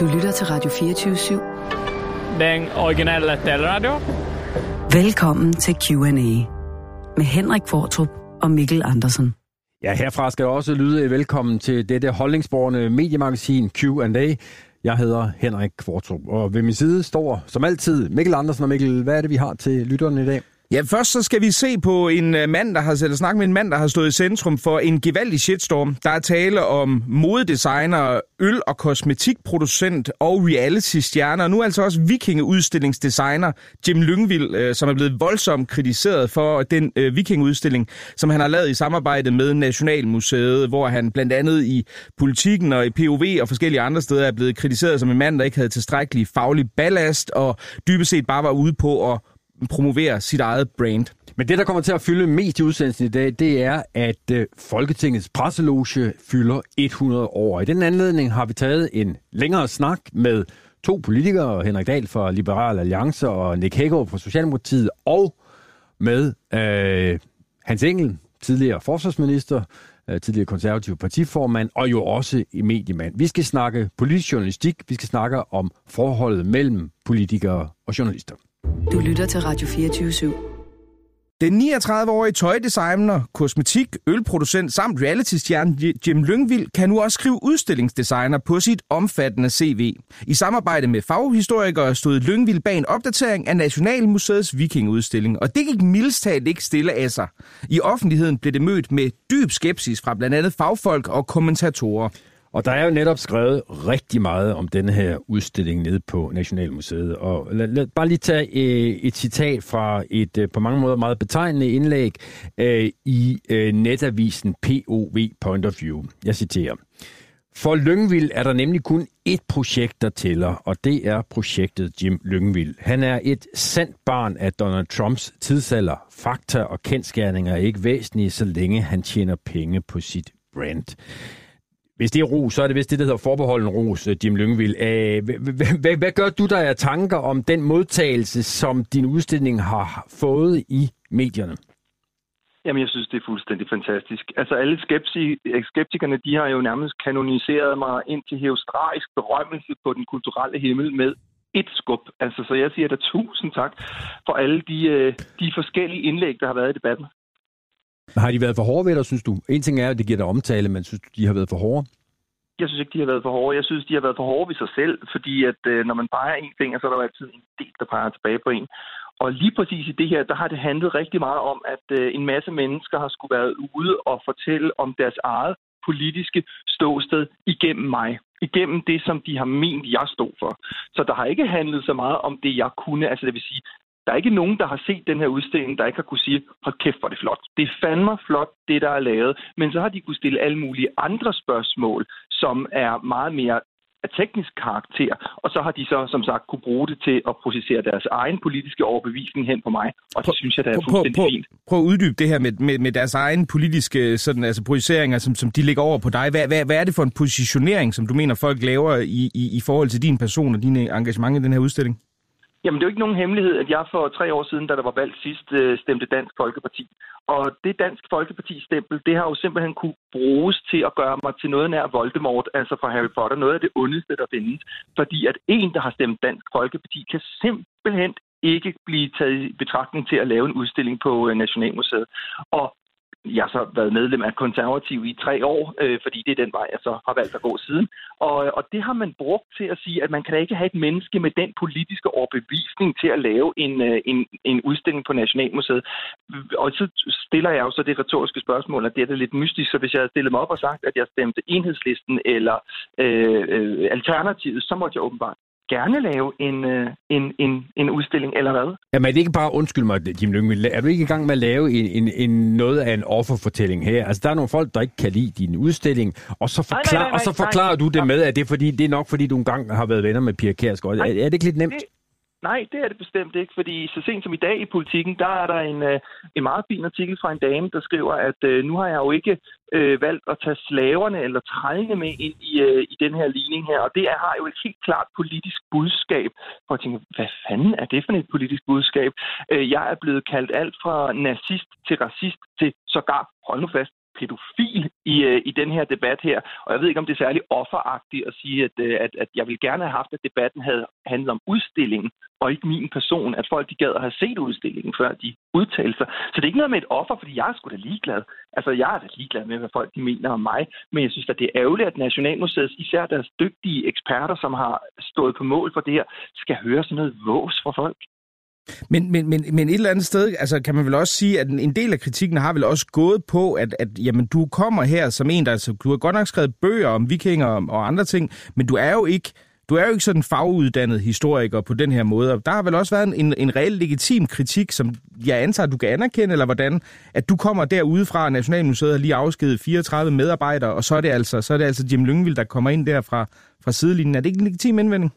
Du lytter til Radio 24 /7. Den originale taleradio. Velkommen til Q&A med Henrik Fortrup og Mikkel Andersen. Ja, herfra skal også lyde velkommen til dette holdningsborgende mediemagasin Q&A. Jeg hedder Henrik Kvartrup, og ved min side står som altid Mikkel Andersen. Og Mikkel, hvad er det, vi har til lytterne i dag? Ja, først så skal vi se på en øh, mand, der har eller snakke med en mand, der har stået i centrum for en gevaldig shitstorm. Der er tale om modedesigner, øl- og kosmetikproducent og reality-stjerner, og nu altså også vikingeudstillingsdesigner Jim Lyngvild, øh, som er blevet voldsomt kritiseret for den øh, vikingeudstilling, som han har lavet i samarbejde med Nationalmuseet, hvor han blandt andet i politikken og i POV og forskellige andre steder er blevet kritiseret som en mand, der ikke havde tilstrækkelig faglig ballast og dybest set bare var ude på at promovere sit eget brand. Men det, der kommer til at fylde mest i udsendelsen i dag, det er, at øh, Folketingets presseloge fylder 100 år. I den anledning har vi taget en længere snak med to politikere, Henrik Dahl fra Liberal Alliance og Nick Hækkerup fra Socialdemokratiet, og med øh, Hans Engel, tidligere forsvarsminister, øh, tidligere konservativ partiformand, og jo også i mediemand. Vi skal snakke politisk journalistik, vi skal snakke om forholdet mellem politikere og journalister. Du lytter til Radio 24 /7. Den 39-årige tøjdesigner, kosmetik, ølproducent samt reality-stjerne Jim Lyngvild kan nu også skrive udstillingsdesigner på sit omfattende CV. I samarbejde med faghistorikere stod Lyngvild bag en opdatering af Nationalmuseets vikingeudstilling, og det gik mildstalt ikke stille af sig. I offentligheden blev det mødt med dyb skepsis fra blandt andet fagfolk og kommentatorer. Og der er jo netop skrevet rigtig meget om denne her udstilling nede på Nationalmuseet. Og lad, lad bare lige tage øh, et citat fra et øh, på mange måder meget betegnende indlæg øh, i øh, netavisen POV Point of View. Jeg citerer. For Lyngvild er der nemlig kun ét projekt, der tæller, og det er projektet Jim Lyngvild. Han er et sandt barn af Donald Trumps tidsalder. Fakta og kendskærninger er ikke væsentlige, så længe han tjener penge på sit brand. Hvis det er ros, så er det vist det, der hedder forbeholden ros, øh, Jim Lyngvild. Hvad, hvad gør du der af tanker om den modtagelse, som din udstilling har fået i medierne? Jamen, jeg synes, det er fuldstændig fantastisk. Altså, alle øh, skeptikerne, de har jo nærmest kanoniseret mig ind til heostraisk berømmelse på den kulturelle himmel med et skub. Altså, så jeg siger da tusind tak for alle de, øh, de forskellige indlæg, der har været i debatten. Har de været for hårde ved dig, synes du? En ting er, at det giver dig omtale, men synes du, de har været for hårde? Jeg synes ikke, de har været for hårde. Jeg synes, de har været for hårde ved sig selv, fordi at øh, når man peger en finger, så er der jo altid en del, der peger tilbage på en. Og lige præcis i det her, der har det handlet rigtig meget om, at øh, en masse mennesker har skulle være ude og fortælle om deres eget politiske ståsted igennem mig. Igennem det, som de har ment, jeg stod for. Så der har ikke handlet så meget om det, jeg kunne. Altså det vil sige, der er ikke nogen, der har set den her udstilling, der ikke har kunne sige, hold kæft, hvor er det flot. Det er fandme flot, det der er lavet. Men så har de kunne stille alle mulige andre spørgsmål, som er meget mere af teknisk karakter, og så har de så, som sagt, kunne bruge det til at processere deres egen politiske overbevisning hen på mig, og det synes jeg, det er fuldstændig prøv, fint. Prøv at uddybe det her med, med, med deres egen politiske sådan, altså, projiceringer, som, som de lægger over på dig. Hvad, hvad, hvad er det for en positionering, som du mener, folk laver i, i, i forhold til din person og dine engagement i den her udstilling? Jamen, det er jo ikke nogen hemmelighed, at jeg for tre år siden, da der var valgt sidst, øh, stemte Dansk Folkeparti. Og det Dansk Folkeparti-stempel, det har jo simpelthen kunne bruges til at gøre mig til noget nær Voldemort, altså fra Harry Potter, noget af det ondeste, der findes. Fordi at en, der har stemt Dansk Folkeparti, kan simpelthen ikke blive taget i betragtning til at lave en udstilling på øh, Nationalmuseet. Og jeg har så været medlem af konservativ i tre år, øh, fordi det er den vej, jeg så har valgt at gå siden. Og, øh, og det har man brugt til at sige, at man kan da ikke have et menneske med den politiske overbevisning til at lave en, øh, en, en udstilling på Nationalmuseet. Og så stiller jeg jo så det retoriske spørgsmål, at det er det lidt mystisk, så hvis jeg havde stillet mig op og sagt, at jeg stemte enhedslisten eller øh, øh, alternativet, så måtte jeg åbenbart gerne lave en, øh, en, en, en udstilling, eller hvad? Jamen er det ikke bare, undskyld mig, Jim Lyngvild, er du ikke i gang med at lave en, en, en, noget af en offerfortælling her? Altså der er nogle folk, der ikke kan lide din udstilling, og så, forklar, nej, nej, nej, og så forklarer nej, du det med, at det er, fordi, det er nok fordi, du engang har været venner med Pia Kjærsgaard. Er, er det ikke lidt nemt? Det, Nej, det er det bestemt ikke, fordi så sent som i dag i politikken, der er der en, øh, en meget fin artikel fra en dame, der skriver, at øh, nu har jeg jo ikke øh, valgt at tage slaverne eller trængene med ind i, øh, i den her ligning her, og det er, har jo et helt klart politisk budskab. For at tænke, hvad fanden er det for et politisk budskab? Øh, jeg er blevet kaldt alt fra nazist til racist til sågar, hold nu fast, pædofil i, øh, i den her debat her, og jeg ved ikke, om det er særlig offeragtigt at sige, at, øh, at, at jeg vil gerne have haft, at debatten havde handlet om udstillingen, og ikke min person, at folk de gad at have set udstillingen, før de udtalte sig. Så det er ikke noget med et offer, fordi jeg er sgu da ligeglad. Altså, jeg er da ligeglad med, hvad folk de mener om mig, men jeg synes at det er ærgerligt, at Nationalmuseet, især deres dygtige eksperter, som har stået på mål for det her, skal høre sådan noget vås fra folk. Men, men, men, men et eller andet sted, altså kan man vel også sige, at en del af kritikken har vel også gået på, at, at jamen, du kommer her som en, der altså, du har godt nok skrevet bøger om vikinger og andre ting, men du er jo ikke du er jo ikke sådan faguddannet historiker på den her måde. Der har vel også været en, en reel legitim kritik, som jeg antager, du kan anerkende, eller hvordan, at du kommer derude fra Nationalmuseet og lige afskedet 34 medarbejdere, og så er det altså, så er det altså Jim Lyngvild, der kommer ind der fra, fra sidelinjen. Er det ikke en legitim indvending?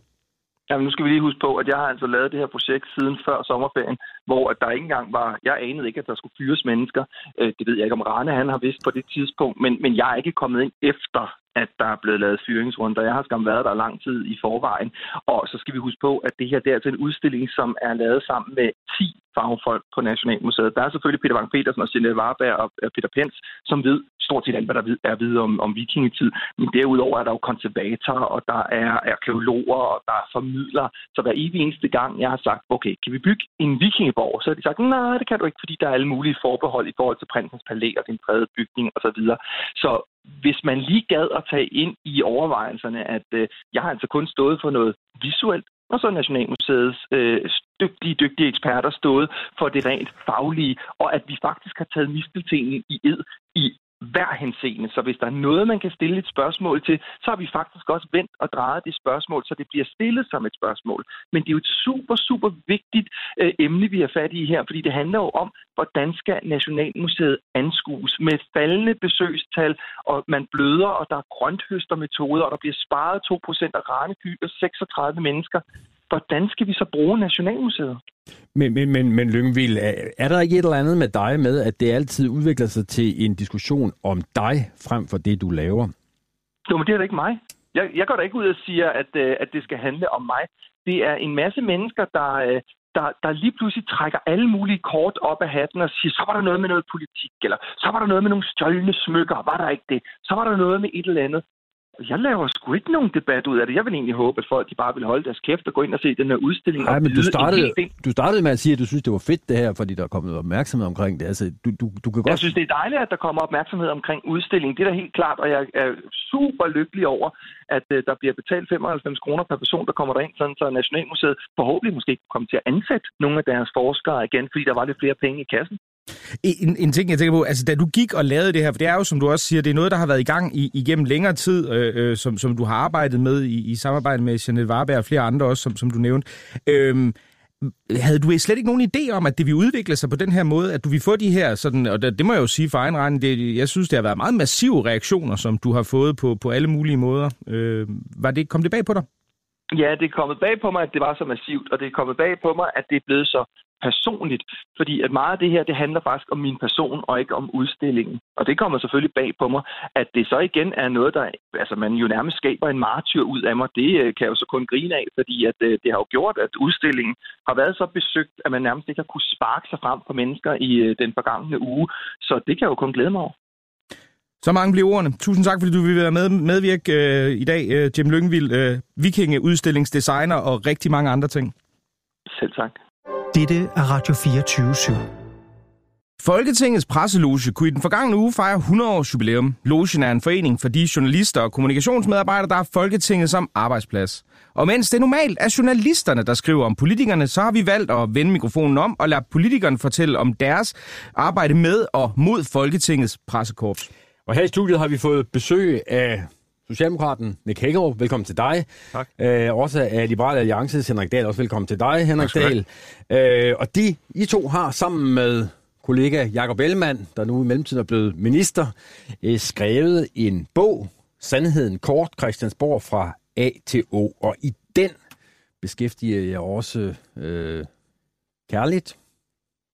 Jamen, nu skal vi lige huske på, at jeg har altså lavet det her projekt siden før sommerferien, hvor at der ikke engang var... Jeg anede ikke, at der skulle fyres mennesker. Øh, det ved jeg ikke, om Rane han har vidst på det tidspunkt, men, men jeg er ikke kommet ind efter, at der er blevet lavet fyringsrunder. Jeg har skam været der lang tid i forvejen. Og så skal vi huske på, at det her det er altså en udstilling, som er lavet sammen med 10 fagfolk på Nationalmuseet. Der er selvfølgelig Peter Wang Petersen og Jeanette Warberg og Peter Pens, som ved stort set alt, hvad der er vide om, om vikingetid. Men derudover er der jo konservatorer, og der er arkeologer, og der er formidlere. Så hver evig eneste gang, jeg har sagt, okay, kan vi bygge en vikingeborg? Så har de sagt, nej, det kan du ikke, fordi der er alle mulige forbehold i forhold til prinsens palæ og din fredede bygning osv. Så, videre. så hvis man lige gad at tage ind i overvejelserne, at øh, jeg har altså kun stået for noget visuelt, og så Nationalmuseets øh, dygtige, dygtige eksperter stået for det rent faglige, og at vi faktisk har taget misteltenen i ed i hver henseende. Så hvis der er noget, man kan stille et spørgsmål til, så har vi faktisk også vendt og drejet det spørgsmål, så det bliver stillet som et spørgsmål. Men det er jo et super, super vigtigt øh, emne, vi har fat i her, fordi det handler jo om, hvordan skal Nationalmuseet anskues med faldende besøgstal, og man bløder, og der er grønthøstermetoder, og der bliver sparet 2% af rane 36 mennesker hvordan skal vi så bruge Nationalmuseet? Men, men, men, men Lyngvild, er, der ikke et eller andet med dig med, at det altid udvikler sig til en diskussion om dig, frem for det, du laver? Jo, men det er da ikke mig. Jeg, jeg går da ikke ud og siger, at, øh, at det skal handle om mig. Det er en masse mennesker, der, øh, der, der lige pludselig trækker alle mulige kort op af hatten og siger, så var der noget med noget politik, eller så var der noget med nogle stjålne smykker, var der ikke det? Så var der noget med et eller andet. Jeg laver sgu ikke nogen debat ud af det. Jeg vil egentlig håbe, at folk de bare vil holde deres kæft og gå ind og se den her udstilling. Nej, men du startede, du startede med at sige, at du synes, det var fedt det her, fordi der er kommet opmærksomhed omkring det. Altså, du, du, du kan godt... Jeg synes, det er dejligt, at der kommer opmærksomhed omkring udstillingen. Det er da helt klart, og jeg er super lykkelig over, at uh, der bliver betalt 95 kroner per person, der kommer derind, sådan så Nationalmuseet forhåbentlig måske kommer til at ansætte nogle af deres forskere igen, fordi der var lidt flere penge i kassen. En, en ting, jeg tænker på, altså da du gik og lavede det her, for det er jo, som du også siger, det er noget, der har været i gang i, igennem længere tid, øh, øh, som, som du har arbejdet med i, i samarbejde med Jeanette Warberg og flere andre også, som, som du nævnte. Øh, havde du slet ikke nogen idé om, at det ville udvikle sig på den her måde, at du ville få de her, sådan, og det, det må jeg jo sige for egen regning, det, jeg synes, det har været meget massive reaktioner, som du har fået på, på alle mulige måder. Øh, var det, kom det bag på dig? Ja, det er kommet bag på mig, at det var så massivt, og det er kommet bag på mig, at det er blevet så personligt, fordi at meget af det her, det handler faktisk om min person og ikke om udstillingen. Og det kommer selvfølgelig bag på mig, at det så igen er noget, der, altså man jo nærmest skaber en martyr ud af mig, det øh, kan jeg jo så kun grine af, fordi at øh, det har jo gjort, at udstillingen har været så besøgt, at man nærmest ikke har kunne sparke sig frem på mennesker i øh, den forgangne uge. Så det kan jeg jo kun glæde mig over. Så mange bliver ordene. Tusind tak, fordi du vil være med, medvirke øh, i dag, øh, Jim Lyngvild, øh, vikingeudstillingsdesigner og rigtig mange andre ting. Selv tak. Dette er Radio 24 /7. Folketingets presseloge kunne i den forgangne uge fejre 100 års jubilæum. Logen er en forening for de journalister og kommunikationsmedarbejdere, der har Folketinget som arbejdsplads. Og mens det normalt er journalisterne, der skriver om politikerne, så har vi valgt at vende mikrofonen om og lade politikerne fortælle om deres arbejde med og mod Folketingets pressekorps. Og her i studiet har vi fået besøg af Socialdemokraten Nick Hækkerup, velkommen til dig. Tak. Øh, også af Liberale Alliances Henrik Dahl, også velkommen til dig, Henrik Dahl. Øh, og de, I to har sammen med kollega Jakob Ellemann, der nu i mellemtiden er blevet minister, øh, skrevet en bog, Sandheden kort, Christiansborg fra A til O. Og i den beskæftiger jeg også øh, kærligt,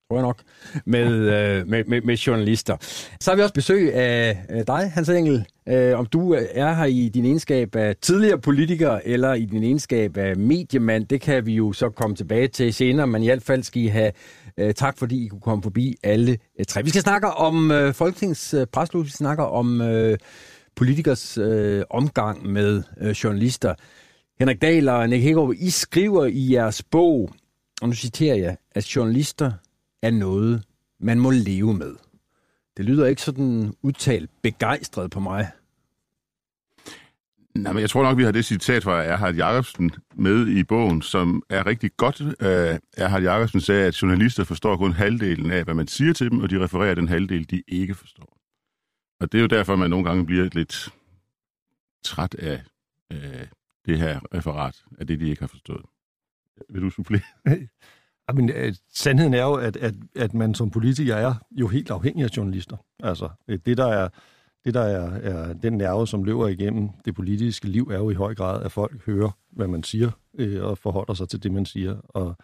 tror jeg nok, med, øh, med, med, med journalister. Så har vi også besøg af dig, Hans Engel. Øh, om du er her i din egenskab af tidligere politiker, eller i din egenskab af mediemand, det kan vi jo så komme tilbage til senere, men i hvert fald skal I have øh, tak, fordi I kunne komme forbi alle øh, tre. Vi skal snakke om øh, Folketingets øh, preslus, vi snakker om øh, politikers øh, omgang med øh, journalister. Henrik Dahl og Nick Hækkerup, I skriver i jeres bog, og nu citerer jeg, at journalister er noget, man må leve med. Det lyder ikke sådan udtalt begejstret på mig. Nej, men jeg tror nok, vi har det citat fra Erhard Jacobsen med i bogen, som er rigtig godt. Uh, Erhard Jacobsen sagde, at journalister forstår kun halvdelen af, hvad man siger til dem, og de refererer den halvdel, de ikke forstår. Og det er jo derfor, man nogle gange bliver lidt træt af uh, det her referat, af det, de ikke har forstået. Vil du supplere? Jamen, øh, sandheden er jo, at, at, at man som politiker er jo helt afhængig af journalister. Altså, øh, det der er, det der er, er den nerve, som løber igennem det politiske liv, er jo i høj grad, at folk hører, hvad man siger, øh, og forholder sig til det, man siger. Og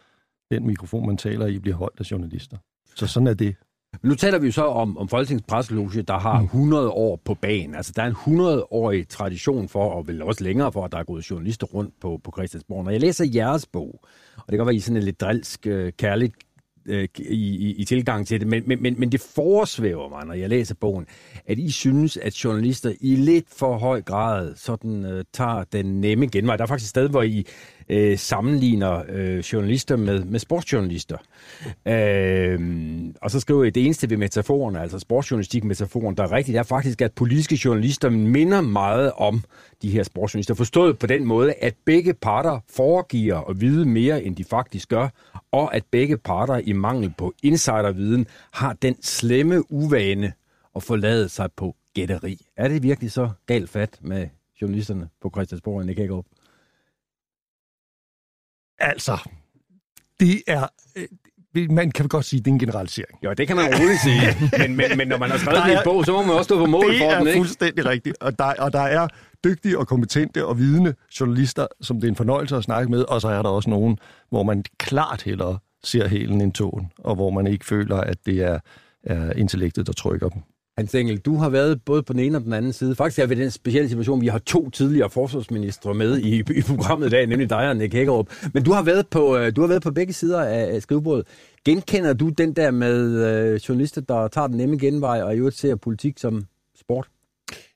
den mikrofon, man taler i, bliver holdt af journalister. Så sådan er det. Men nu taler vi jo så om, om Folketingets presseloge, der har 100 år på banen. Altså, der er en 100-årig tradition for, og vel også længere for, at der er gået journalister rundt på, på Christiansborg. Når jeg læser jeres bog, og det kan godt være, I sådan en lidt drilsk, øh, kærligt øh, i, i, i tilgang til det, men, men, men, men det forsvæver mig, når jeg læser bogen, at I synes, at journalister i lidt for høj grad sådan øh, tager den nemme genvej. Der er faktisk et sted, hvor I øh, sammenligner øh, journalister med, med sportsjournalister. Øh, og så skriver jeg, det eneste ved metaforerne, altså sportsjournalistik-metaforen, der er rigtigt, er faktisk, at politiske journalister minder meget om de her sportsjournalister. Forstået på den måde, at begge parter foregiver at vide mere, end de faktisk gør, og at begge parter i mangel på insiderviden har den slemme uvane at forlade sig på gætteri. Er det virkelig så galt fat med journalisterne på Christiansborg og Nick Hagerup? Altså, det er... Øh, man kan godt sige, at det er en generalisering. Jo, det kan man roligt sige. men, men, men når man har skrevet det i en bog, så må man også stå på mål det for den, Det ikke? er fuldstændig rigtigt. Og der, og der er dygtige og kompetente og vidende journalister, som det er en fornøjelse at snakke med, og så er der også nogen, hvor man klart hellere ser helen end tågen, og hvor man ikke føler, at det er, er intellektet, der trykker dem. Hans Engel, du har været både på den ene og den anden side. Faktisk er vi i den specielle situation, vi har to tidligere forsvarsministre med i, i programmet i dag, nemlig dig og Nick Hækkerup. Men du har været på, øh, du har været på begge sider af skrivebordet. Genkender du den der med øh, journalister, der tager den nemme genvej og i øvrigt ser politik som?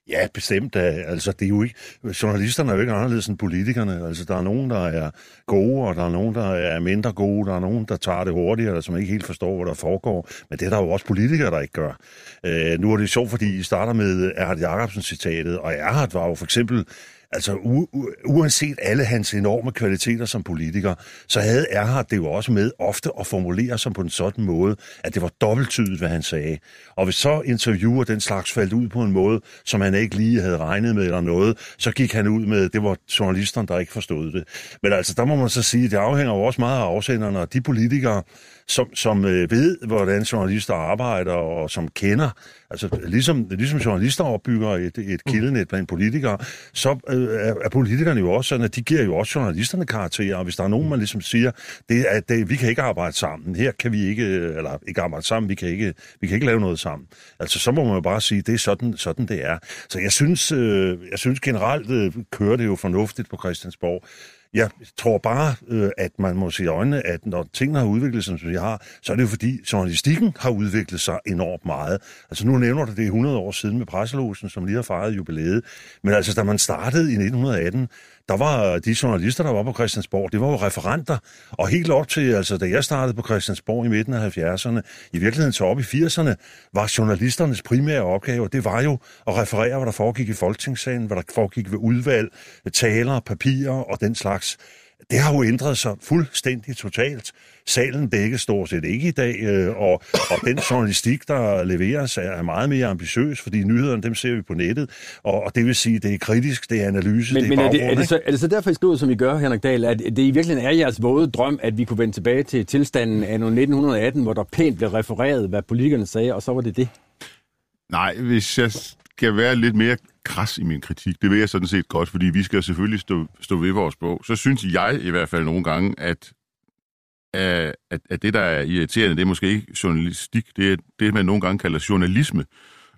Ja, bestemt. Altså, det er jo ikke, journalisterne er jo ikke anderledes end politikerne. Altså, der er nogen, der er gode, og der er nogen, der er mindre gode. Der er nogen, der tager det hurtigere, eller som ikke helt forstår, hvad der foregår. Men det er der jo også politikere, der ikke gør. Øh, nu er det sjovt, fordi I starter med Erhard Jacobsen citatet, og Erhard var jo for eksempel Altså u- u- uanset alle hans enorme kvaliteter som politiker, så havde Erhard det jo også med ofte at formulere sig på en sådan måde, at det var dobbelttydigt, hvad han sagde. Og hvis så interviewer den slags faldt ud på en måde, som han ikke lige havde regnet med eller noget, så gik han ud med, det var journalisterne, der ikke forstod det. Men altså, der må man så sige, at det afhænger jo også meget af afsenderne, og de politikere, som, som øh, ved, hvordan journalister arbejder, og som kender, altså ligesom, ligesom journalister opbygger et, et kildenet blandt politikere, så øh, er, er politikerne jo også sådan, at de giver jo også journalisterne karakterer, og hvis der er nogen, man ligesom siger, det er, at det, vi kan ikke arbejde sammen, her kan vi ikke, eller ikke arbejde sammen, vi kan ikke, vi kan ikke lave noget sammen. Altså, så må man jo bare sige, det er sådan, sådan det er. Så jeg synes, øh, jeg synes generelt øh, kører det jo fornuftigt på Christiansborg. Jeg tror bare, øh, at man må se i øjnene, at når tingene har udviklet sig, som de har, så er det jo fordi, journalistikken har udviklet sig enormt meget. Altså nu nævner du det 100 år siden med presselosen, som lige har fejret jubilæet. Men altså, da man startede i 1918, der var de journalister, der var på Christiansborg, det var jo referenter. Og helt op til, altså da jeg startede på Christiansborg i midten af 70'erne, i virkeligheden så op i 80'erne, var journalisternes primære opgave, det var jo at referere, hvad der foregik i Folketingssalen, hvad der foregik ved udvalg, taler, papirer og den slags. Det har jo ændret sig fuldstændig totalt. Salen dækkes stort set ikke i dag, øh, og, og den journalistik, der leveres, er meget mere ambitiøs, fordi nyhederne, dem ser vi på nettet, og, og det vil sige, det er kritisk, det er analyse, Men, det er men er, det, er, det så, er det så derfor, I skriver, som I gør, Henrik Dahl, at det i virkeligheden er jeres våde drøm, at vi kunne vende tilbage til tilstanden af 1918, hvor der pænt blev refereret, hvad politikerne sagde, og så var det det? Nej, hvis jeg skal være lidt mere kras i min kritik, det vil jeg sådan set godt, fordi vi skal selvfølgelig stå, stå ved vores bog, så synes jeg i hvert fald nogle gange, at at, at det, der er irriterende, det er måske ikke journalistik, det er det, man nogle gange kalder journalisme.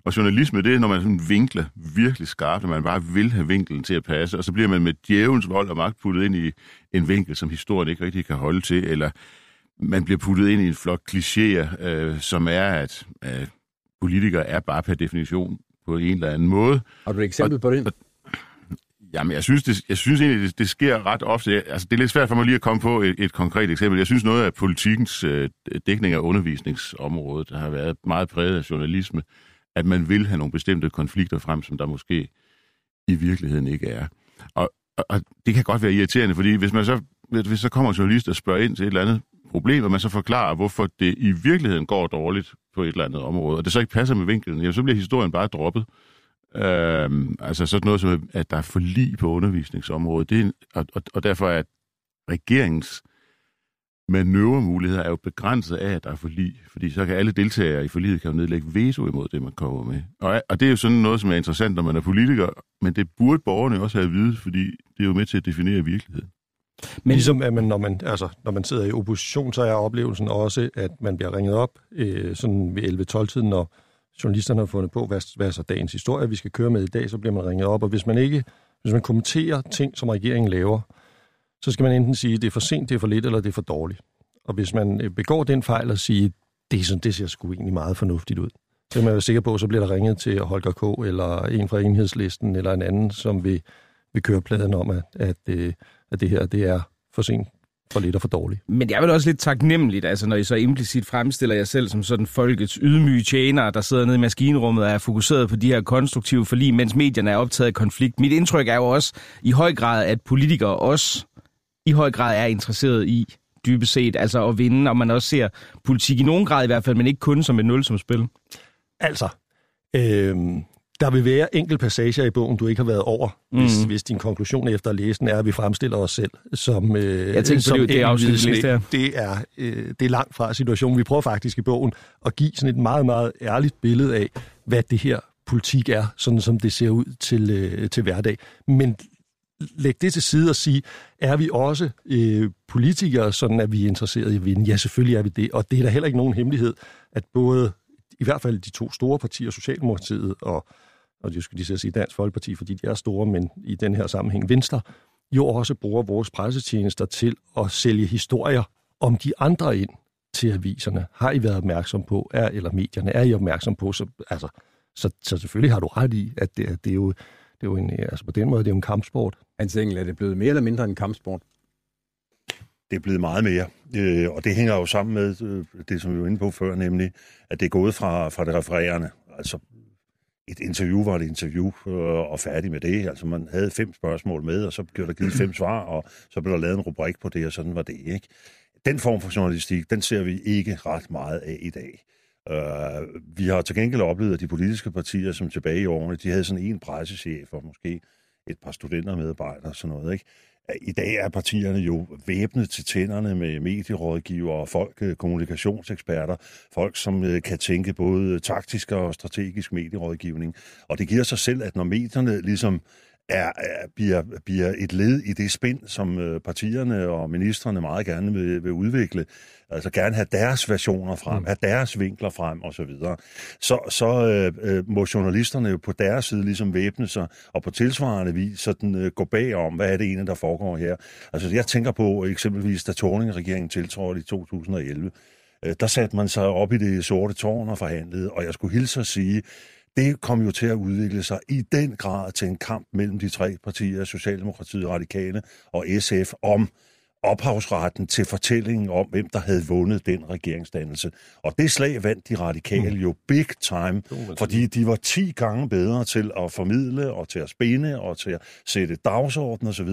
Og journalisme, det er, når man sådan vinkler virkelig skarpt, og man bare vil have vinkelen til at passe, og så bliver man med djævelens vold og magt puttet ind i en vinkel, som historien ikke rigtig kan holde til, eller man bliver puttet ind i en flok klichéer, øh, som er, at øh, politikere er bare per definition på en eller anden måde. Har du et eksempel og, på det? Og, Jamen, jeg synes, det, jeg synes egentlig, det, det sker ret ofte. Altså, det er lidt svært for mig lige at komme på et, et konkret eksempel. Jeg synes, noget af politikens øh, dækning af undervisningsområdet der har været meget præget af journalisme, at man vil have nogle bestemte konflikter frem, som der måske i virkeligheden ikke er. Og, og, og det kan godt være irriterende, fordi hvis man så, hvis så kommer en journalist og spørger ind til et eller andet problem, og man så forklarer, hvorfor det i virkeligheden går dårligt på et eller andet område, og det så ikke passer med vinklen, jamen, så bliver historien bare droppet. Øhm, altså sådan noget som, at der er for lige på undervisningsområdet. Det er, og, og, og derfor er regeringens manøvremuligheder er jo begrænset af, at der er for lige. Fordi så kan alle deltagere i forliget kan jo nedlægge veto imod det, man kommer med. Og, og det er jo sådan noget, som er interessant, når man er politiker, men det burde borgerne også have at vide, fordi det er jo med til at definere virkeligheden. Men ligesom at man, når, man, altså, når man sidder i opposition, så er oplevelsen også, at man bliver ringet op øh, sådan ved 11-12-tiden, når journalisterne har fundet på, hvad, hvad er så dagens historie, vi skal køre med i dag, så bliver man ringet op. Og hvis man ikke, hvis man kommenterer ting, som regeringen laver, så skal man enten sige, det er for sent, det er for lidt, eller det er for dårligt. Og hvis man øh, begår den fejl og siger, det, er sådan, det ser sgu egentlig meget fornuftigt ud, så er man jo sikker på, så bliver der ringet til Holger K. eller en fra enhedslisten, eller en anden, som vil, vil køre pladen om, at, at, øh, at det her det er for sent, for lidt og for dårligt. Men det er vel også lidt taknemmeligt, altså når I så implicit fremstiller jer selv som sådan folkets ydmyge tjener, der sidder nede i maskinrummet og er fokuseret på de her konstruktive forlig, mens medierne er optaget af konflikt. Mit indtryk er jo også i høj grad, at politikere også i høj grad er interesseret i dybest set, altså at vinde, og man også ser politik i nogen grad i hvert fald, men ikke kun som et nul som spil. Altså, øh, der vil være enkel passager i bogen, du ikke har været over, mm. hvis, hvis din konklusion efter at læse den er, at vi fremstiller os selv som øh, Jeg tænker på det, det afsnit, det, det, er, øh, det er langt fra situationen. Vi prøver faktisk i bogen at give sådan et meget, meget ærligt billede af, hvad det her politik er, sådan som det ser ud til, øh, til hverdag. Men læg det til side og sige, er vi også øh, politikere, sådan at vi er interesseret i at vinde? Ja, selvfølgelig er vi det, og det er da heller ikke nogen hemmelighed, at både i hvert fald de to store partier, Socialdemokratiet og, og det skulle de sige Dansk Folkeparti, fordi de er store, men i den her sammenhæng Venstre, jo også bruger vores pressetjenester til at sælge historier om de andre ind til aviserne. Har I været opmærksom på, er, eller medierne, er I opmærksom på? Så, altså, så, så selvfølgelig har du ret i, at det, det er jo det er jo en, altså på den måde, det er jo en kampsport. Hans Engel, er det blevet mere eller mindre en kampsport? Det er blevet meget mere, øh, og det hænger jo sammen med øh, det, som vi var inde på før, nemlig, at det er gået fra, fra det refererende. Altså, et interview var et interview, øh, og færdig med det. Altså, man havde fem spørgsmål med, og så blev der givet fem svar, og så blev der lavet en rubrik på det, og sådan var det, ikke? Den form for journalistik, den ser vi ikke ret meget af i dag. Øh, vi har til gengæld oplevet, at de politiske partier, som tilbage i årene, de havde sådan en pressechef og måske et par studentermedarbejdere og sådan noget. Ikke? I dag er partierne jo væbnet til tænderne med medierådgivere, folk, øh, kommunikationseksperter, folk, som øh, kan tænke både taktisk og strategisk medierådgivning. Og det giver sig selv, at når medierne ligesom er, er, bliver, bliver et led i det spind, som øh, partierne og ministerne meget gerne vil, vil udvikle. Altså gerne have deres versioner frem, mm. have deres vinkler frem osv. Så, så, så øh, øh, må journalisterne jo på deres side ligesom væbne sig, og på tilsvarende vis sådan, øh, gå bag om, hvad er det ene, der foregår her. Altså jeg tænker på eksempelvis, da Torning-regeringen tiltrådte i 2011, øh, der satte man sig op i det sorte tårn og forhandlede, og jeg skulle hilse at sige, det kom jo til at udvikle sig i den grad til en kamp mellem de tre partier, Socialdemokratiet, Radikale og SF, om ophavsretten til fortællingen om, hvem der havde vundet den regeringsdannelse. Og det slag vandt de radikale mm. jo big time, fordi de var 10 gange bedre til at formidle og til at spænde og til at sætte dagsorden osv.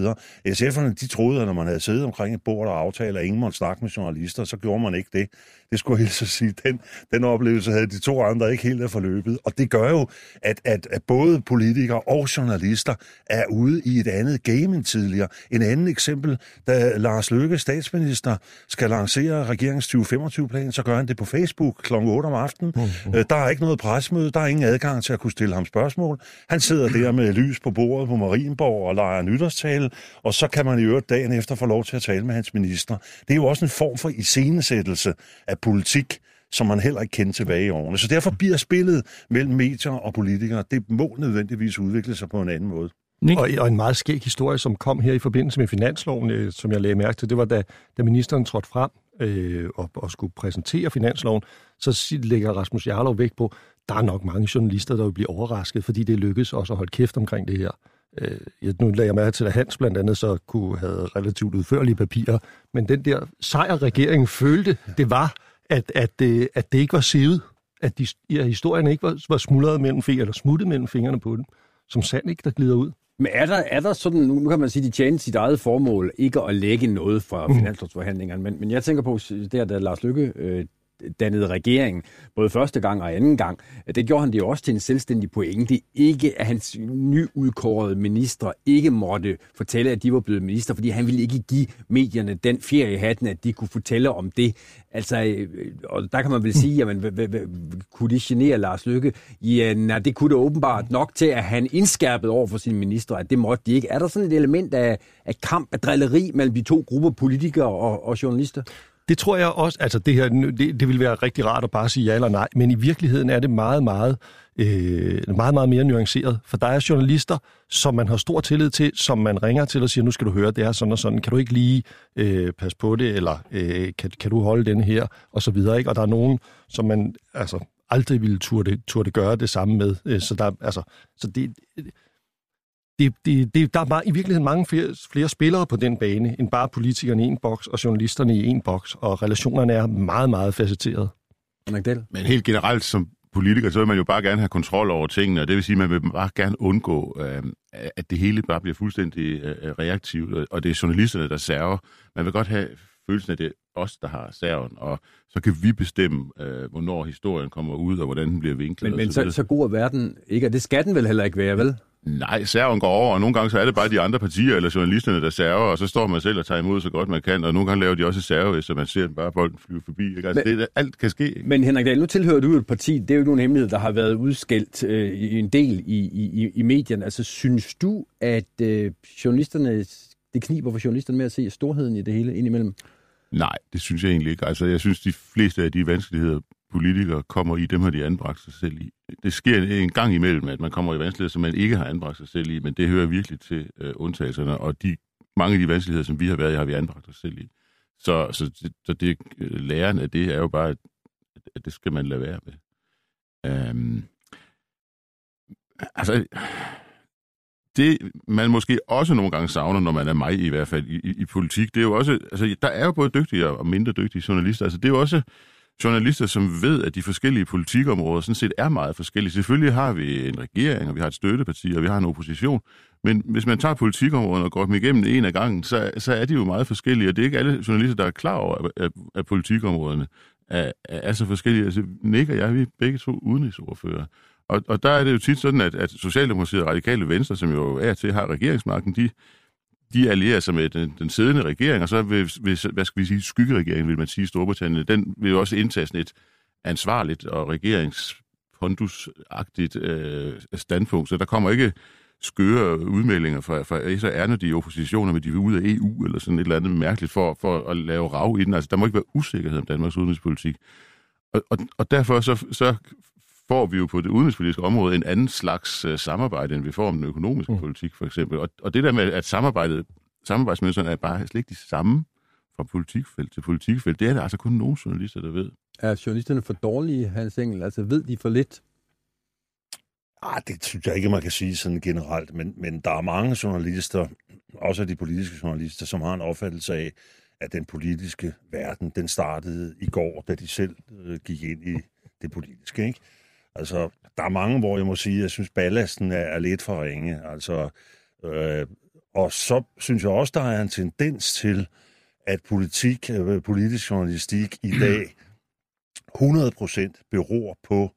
SF'erne, de troede, at når man havde siddet omkring et bord og aftale, at ingen måtte snakke med journalister, så gjorde man ikke det. Det skulle jeg så sige. Den, den oplevelse havde de to andre ikke helt af forløbet. Og det gør jo, at, at, at både politikere og journalister er ude i et andet game end tidligere. En anden eksempel, da Lars Lars Løkke, statsminister, skal lancere regeringens 2025-plan, så gør han det på Facebook kl. 8 om aftenen. Mm-hmm. Der er ikke noget presmøde, der er ingen adgang til at kunne stille ham spørgsmål. Han sidder der med lys på bordet på Marienborg og leger nytårstale, og så kan man i øvrigt dagen efter få lov til at tale med hans minister. Det er jo også en form for iscenesættelse af politik, som man heller ikke kendte tilbage i årene. Så derfor bliver spillet mellem medier og politikere, det må nødvendigvis udvikle sig på en anden måde. Og, og en meget skæg historie, som kom her i forbindelse med finansloven, øh, som jeg lagde mærke til, det var, da, da ministeren trådte frem øh, og, og skulle præsentere finansloven, så lægger Rasmus Jarlov vægt på, der er nok mange journalister, der vil blive overrasket, fordi det lykkedes også at holde kæft omkring det her. Øh, nu lagde jeg mærke til, at Hans blandt andet så kunne have relativt udførlige papirer, men den der sejr, regeringen følte, det var, at, at, det, at det ikke var sivet, at de, ja, historien ikke var, var smuldret mellem fingre, eller smuttet mellem fingrene på den, som sand ikke, der glider ud. Men er der, er der sådan, nu kan man sige, de tjener sit eget formål, ikke at lægge noget fra mm. finanslovsforhandlingerne, men, men jeg tænker på, der da Lars Lykke øh, dannede regering, både første gang og anden gang, det gjorde han det jo også til en selvstændig pointe. Ikke at hans nyudkårede ministre ikke måtte fortælle, at de var blevet minister, fordi han ville ikke give medierne den ferie i hatten, at de kunne fortælle om det. Altså, øh, og der kan man vel sige, jamen, kunne det genere Lars Lykke? Ja, nej, det kunne det åbenbart nok til, at han indskærpede over for sine ministre, at det måtte de ikke. Er der sådan et element af, af kamp, af drilleri mellem de to grupper politikere og, og journalister? Det tror jeg også, altså det her, det, det vil være rigtig rart at bare sige ja eller nej, men i virkeligheden er det meget, meget, øh, meget, meget mere nuanceret. For der er journalister, som man har stor tillid til, som man ringer til og siger, nu skal du høre, det er sådan og sådan, kan du ikke lige øh, passe på det, eller øh, kan, kan du holde den her, og så videre. Ikke? Og der er nogen, som man altså, aldrig ville turde, turde gøre det samme med. Øh, så der, altså, så det, det, det, det, der er i virkeligheden mange flere, flere spillere på den bane, end bare politikerne i en boks og journalisterne i en boks, og relationerne er meget, meget facetterede. Men helt generelt som politiker, så vil man jo bare gerne have kontrol over tingene, og det vil sige, at man vil bare gerne undgå, øh, at det hele bare bliver fuldstændig øh, reaktivt, og det er journalisterne, der server. Man vil godt have følelsen af, at det os, der har serven, og så kan vi bestemme, øh, hvornår historien kommer ud, og hvordan den bliver vinklet. Men, men så, så god er verden ikke, og det skal den vel heller ikke være, vel? Nej, serven går over, og nogle gange så er det bare de andre partier eller journalisterne, der server, og så står man selv og tager imod så godt man kan, og nogle gange laver de også serve, så man ser bare bolden flyve forbi. Ikke? Altså, men, det, alt kan ske. Ikke? Men Henrik Dahl, nu tilhører du et parti, det er jo nogle hemmeligheder, der har været udskældt øh, en del i, i, i medierne. Altså, synes du, at øh, journalisterne, det kniber for journalisterne med at se storheden i det hele indimellem? Nej, det synes jeg egentlig ikke. Altså, jeg synes, de fleste af de vanskeligheder, politikere kommer i, dem har de anbragt sig selv i. Det sker en gang imellem, at man kommer i vanskeligheder, som man ikke har anbragt sig selv i, men det hører virkelig til øh, undtagelserne, og de, mange af de vanskeligheder, som vi har været i, har vi anbragt os selv i. Så, så, det, så det, læren af det er jo bare, at, at det skal man lade være med. Øhm, altså, det man måske også nogle gange savner, når man er mig i hvert fald i, i, i politik, det er jo også, altså der er jo både dygtige og mindre dygtige journalister, altså det er jo også journalister, som ved, at de forskellige politikområder sådan set er meget forskellige. Selvfølgelig har vi en regering, og vi har et støtteparti, og vi har en opposition, men hvis man tager politikområderne og går dem igennem en af gangen, så, så er de jo meget forskellige, og det er ikke alle journalister, der er klar over, at, at politikområderne er, er så forskellige. Altså, Nick og jeg, vi er begge to udenrigsordfører. Og, og der er det jo tit sådan, at, at Socialdemokratiet og Radikale Venstre, som jo er til har regeringsmagten, de, de allierer sig med den, den siddende regering, og så vil, vil, hvad skal vi sige, skyggeregeringen, vil man sige, Storbritannien, den vil jo også indtage sådan et ansvarligt og regeringspondusagtigt øh, standpunkt, så der kommer ikke skøre udmeldinger fra, fra så er de i oppositioner, men de vil ud af EU, eller sådan et eller andet mærkeligt, for, for at lave rav i den. Altså, der må ikke være usikkerhed om Danmarks udenrigspolitik. Og, og, og derfor så, så får vi jo på det udenrigspolitiske område en anden slags uh, samarbejde, end vi får om den økonomiske mm. politik, for eksempel. Og, og det der med, at samarbejdet, samarbejdsmønsterne er bare slet ikke de samme fra politikfelt til politikfelt, det er der altså kun nogle journalister, der ved. Er journalisterne for dårlige, Hans Engel? Altså ved de for lidt? Ah, det synes jeg ikke, man kan sige sådan generelt, men, men der er mange journalister, også de politiske journalister, som har en opfattelse af, at den politiske verden, den startede i går, da de selv øh, gik ind i det politiske. Ikke? Altså, der er mange, hvor jeg må sige, at jeg synes, ballasten er, er lidt for ringe. Altså, øh, og så synes jeg også, der er en tendens til, at politik, øh, politisk journalistik i dag 100% beror på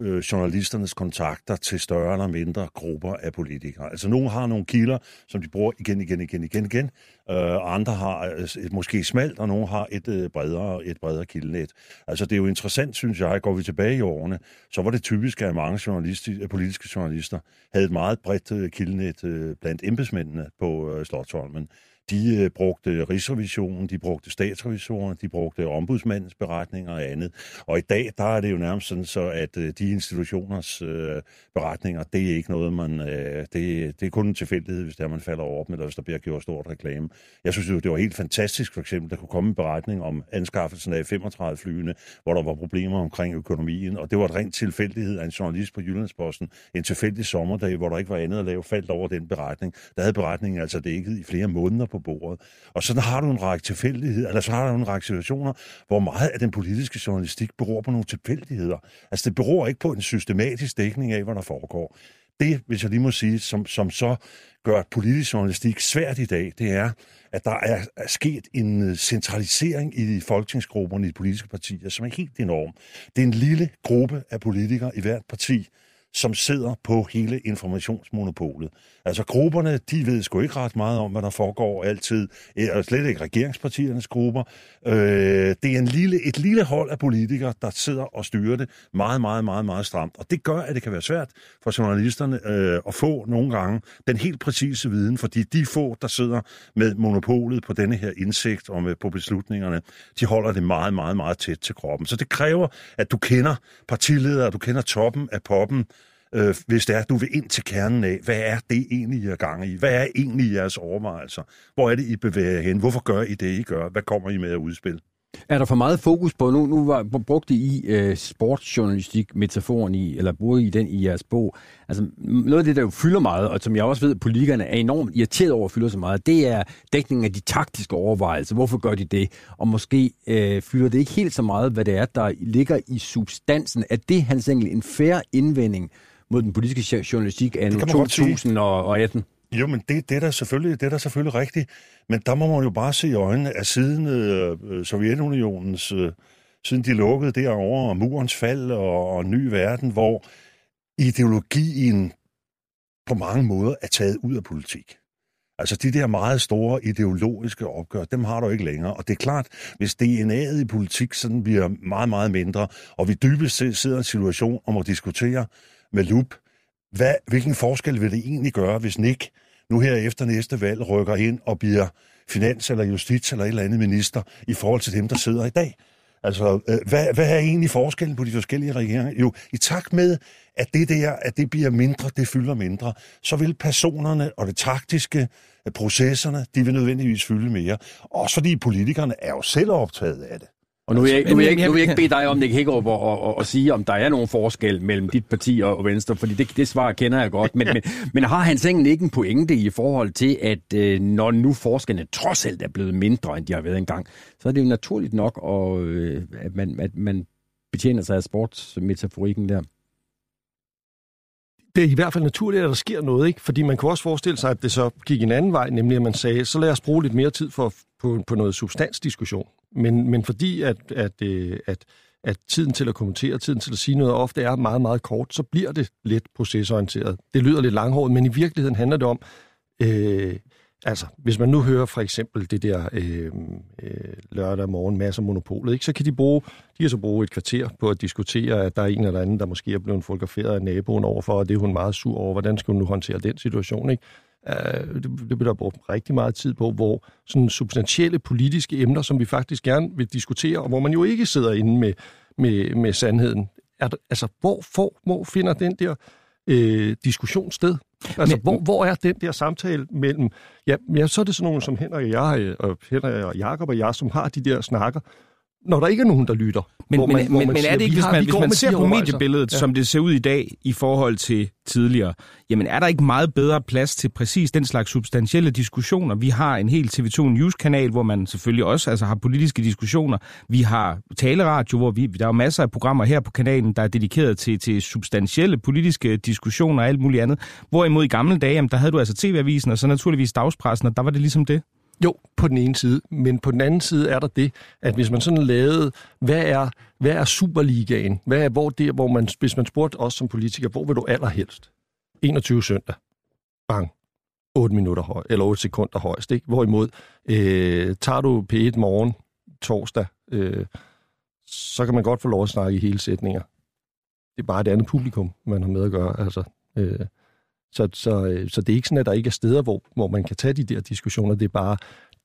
øh, journalisternes kontakter til større eller mindre grupper af politikere. Altså, nogle har nogle kilder, som de bruger igen, igen, igen, igen, igen, Øh, andre har øh, et måske smalt, og nogle har et øh, bredere, et bredere kildenet. Altså det er jo interessant, synes jeg, går vi tilbage i årene, så var det typisk, at mange journalistiske, øh, politiske journalister havde et meget bredt øh, kildenet øh, blandt embedsmændene på øh, Slottholmen. De øh, brugte Rigsrevisionen, de brugte statsrevisorerne, de brugte ombudsmandens beretninger og andet. Og i dag, der er det jo nærmest sådan, så at øh, de institutioners øh, beretninger, det er ikke noget, man... Øh, det, det er kun en tilfældighed, hvis der man falder over dem, eller hvis der bliver gjort stort reklame. Jeg synes jo, det var helt fantastisk, for eksempel, der kunne komme en beretning om anskaffelsen af 35 flyene, hvor der var problemer omkring økonomien, og det var et rent tilfældighed af en journalist på Jyllandsposten, en tilfældig sommerdag, hvor der ikke var andet at lave, faldt over den beretning. Der havde beretningen altså dækket i flere måneder på bordet. Og sådan har du en række tilfældigheder, eller så har du en række situationer, hvor meget af den politiske journalistik beror på nogle tilfældigheder. Altså det beror ikke på en systematisk dækning af, hvad der foregår. Det, hvis jeg lige må sige, som, som så gør politisk journalistik svært i dag, det er, at der er, er sket en øh, centralisering i folketingsgrupperne i de politiske partier, som er helt enorm. Det er en lille gruppe af politikere i hvert parti, som sidder på hele informationsmonopolet. Altså grupperne, de ved sgu ikke ret meget om, hvad der foregår altid, og slet ikke regeringspartiernes grupper. Øh, det er en lille, et lille hold af politikere, der sidder og styrer det meget, meget, meget, meget stramt. Og det gør, at det kan være svært for journalisterne øh, at få nogle gange den helt præcise viden, fordi de få, der sidder med monopolet på denne her indsigt og med, på beslutningerne, de holder det meget, meget, meget tæt til kroppen. Så det kræver, at du kender partiledere, du kender toppen af poppen, øh, hvis det er, at du vil ind til kernen af, hvad er det egentlig, I er gang i? Hvad er egentlig jeres overvejelser? Hvor er det, I bevæger hen? Hvorfor gør I det, I gør? Hvad kommer I med at udspille? Er der for meget fokus på, nu, nu var, brugte I øh, sportsjournalistik, metaforen i, eller bruger I den i jeres bog? Altså noget af det, der jo fylder meget, og som jeg også ved, at politikerne er enormt irriteret over at fylder så meget, det er dækningen af de taktiske overvejelser. Hvorfor gør de det? Og måske øh, fylder det ikke helt så meget, hvad det er, der ligger i substansen. Er det, Hans Engel, en færre indvending mod den politiske journalistik af 2018? Jo, men det, det, er der selvfølgelig, det er der selvfølgelig rigtigt. Men der må man jo bare se i øjnene, at siden øh, Sovjetunionens, øh, siden de lukkede derovre, og murens fald og, og ny verden, hvor ideologien på mange måder er taget ud af politik. Altså de der meget store ideologiske opgør, dem har du ikke længere. Og det er klart, hvis DNA'et i politik sådan bliver meget, meget mindre, og vi dybest set sidder i en situation om at diskutere med lup, hvad, hvilken forskel vil det egentlig gøre, hvis Nick nu her efter næste valg rykker ind og bliver finans- eller justits- eller et eller andet minister i forhold til dem, der sidder i dag? Altså, øh, hvad, hvad er egentlig forskellen på de forskellige regeringer? Jo, i takt med, at det der, at det bliver mindre, det fylder mindre, så vil personerne og det taktiske, øh, processerne, de vil nødvendigvis fylde mere. Også fordi politikerne er jo selv optaget af det. Og nu vil jeg, nu vil jeg, ikke, nu vil jeg ikke bede dig om, Nick Hækkerup, at, at, at sige, om der er nogen forskel mellem dit parti og Venstre, fordi det, det svar kender jeg godt. Men, men, men har han egentlig ikke en pointe i forhold til, at øh, når nu forskellene trods alt er blevet mindre, end de har været engang, så er det jo naturligt nok, at, øh, at, man, at man betjener sig af sportsmetaforikken der? det er i hvert fald naturligt, at der sker noget, ikke? Fordi man kunne også forestille sig, at det så gik en anden vej, nemlig at man sagde, så lad os bruge lidt mere tid for, på, på noget substansdiskussion. Men, men fordi at, at, øh, at, at tiden til at kommentere, tiden til at sige noget ofte er meget, meget kort, så bliver det lidt procesorienteret. Det lyder lidt langhåret, men i virkeligheden handler det om, øh, altså hvis man nu hører for eksempel det der øh, øh, lørdag morgen masser af monopolet, ikke, så kan de bruge, de kan så bruge et kvarter på at diskutere, at der er en eller anden, der måske er blevet fotograferet af naboen overfor, og det er hun meget sur over, hvordan skal hun nu håndtere den situation, ikke? Øh, det, det bliver der brugt rigtig meget tid på, hvor sådan substantielle politiske emner, som vi faktisk gerne vil diskutere, og hvor man jo ikke sidder inde med, med, med sandheden. Er der, altså, hvor, hvor, hvor finder den der øh, diskussion sted? Altså, Men, hvor, hvor er den der samtale mellem... Ja, ja, så er det sådan nogen som Henrik og jeg, og Henrik og Jakob og jeg, som har de der snakker, når der ikke er nogen, der lytter. Men, hvor man, men, hvor man men siger, er det ikke, hvis man, hvis man ser på mediebilledet, ja. som det ser ud i dag i forhold til tidligere, jamen er der ikke meget bedre plads til præcis den slags substantielle diskussioner? Vi har en helt TV2 News-kanal, hvor man selvfølgelig også altså, har politiske diskussioner. Vi har taleradio, hvor vi, der er masser af programmer her på kanalen, der er dedikeret til, til substantielle politiske diskussioner og alt muligt andet. Hvorimod i gamle dage, jamen, der havde du altså TV-avisen og så naturligvis dagspressen, og der var det ligesom det. Jo, på den ene side. Men på den anden side er der det, at hvis man sådan lavede, hvad er, hvad er Superligaen? Hvad er, hvor det, hvor man, hvis man spurgte os som politiker, hvor vil du allerhelst? 21 søndag. Bang. 8 minutter høj, eller 8 sekunder højst. Ikke? Hvorimod, øh, tager du P1 morgen, torsdag, øh, så kan man godt få lov at snakke i hele sætninger. Det er bare et andet publikum, man har med at gøre. Altså, øh, så, så, øh, så det er ikke sådan, at der ikke er steder, hvor, hvor man kan tage de der diskussioner. Det er bare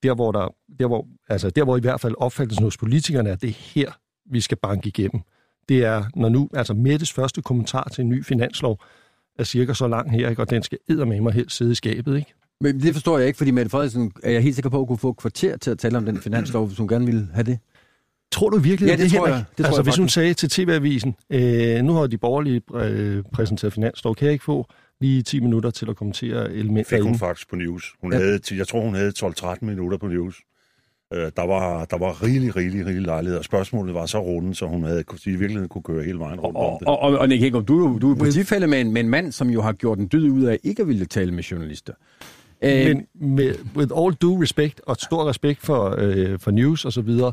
der, hvor, der, der, hvor, altså der, hvor i hvert fald opfattelsen hos politikerne er, det er her, vi skal banke igennem. Det er, når nu, altså Mettes første kommentar til en ny finanslov er cirka så lang her, ikke? og den skal med mig helt sidde i skabet, ikke? Men det forstår jeg ikke, fordi Mette Frederiksen er jeg helt sikker på at kunne få kvarter til at tale om den finanslov, hvis hun gerne ville have det. Tror du virkelig, ja, det, det tror jeg. Det altså, tror jeg hvis hun sagde til TV-avisen, øh, nu har de borgerlige øh, præsenteret finanslov, kan jeg ikke få lige 10 minutter til at kommentere elementer Fik hun faktisk på news. Hun ja. havde, jeg tror, hun havde 12-13 minutter på news. Øh, der, var, der var rigtig, rigtig, rigtig lejlighed, og spørgsmålet var så rundt, så hun havde kunne, virkelig kunne køre hele vejen rundt og, om det. Og, og, og Nick Hækkerup, du, du er politifælde med en, med en mand, som jo har gjort en dyd ud af ikke at ville tale med journalister. Men med, with all due respect, og stor respekt for, øh, for news og så videre,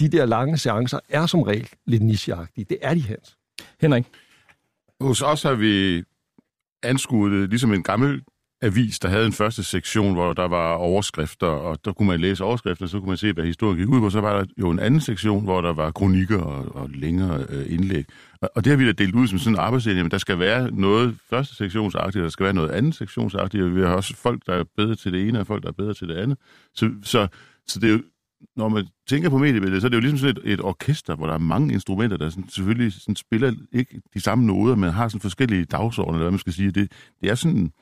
de der lange seancer er som regel lidt nicheagtige. Det er de, Hans. Henrik? Hos os har vi anskuede det øh, ligesom en gammel avis, der havde en første sektion, hvor der var overskrifter, og der kunne man læse overskrifter, så kunne man se, hvad historien gik ud på. Så var der jo en anden sektion, hvor der var kronikker og, og længere øh, indlæg. Og, og det har vi da delt ud som sådan en arbejdsdeling, men der skal være noget første sektionsagtigt, der skal være noget andet sektionsagtigt, og vi har også folk, der er bedre til det ene, og folk, der er bedre til det andet. Så, så, så det er jo, når man tænker på mediebilledet, så er det jo ligesom sådan et, et orkester, hvor der er mange instrumenter, der sådan, selvfølgelig sådan spiller ikke de samme noder, men har sådan forskellige dagsordner, eller hvad man skal sige. Det, det er sådan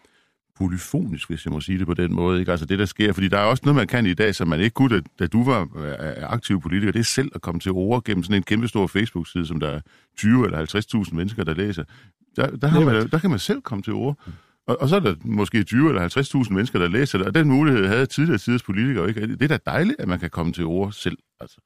polyfonisk, hvis jeg må sige det på den måde. Ikke? Altså det, der sker, fordi der er også noget, man kan i dag, som man ikke kunne, da, da du var øh, aktiv politiker, det er selv at komme til ord gennem sådan en kæmpe stor Facebook-side, som der er 20 eller 50.000 mennesker, der læser. Der, der, har man, der kan man selv komme til ord. Og, og så er der måske 20 eller 50.000 mennesker, der læser det, og den mulighed havde tidligere tiders politikere ikke. Det er da dejligt, at man kan komme til ord selv. Altså.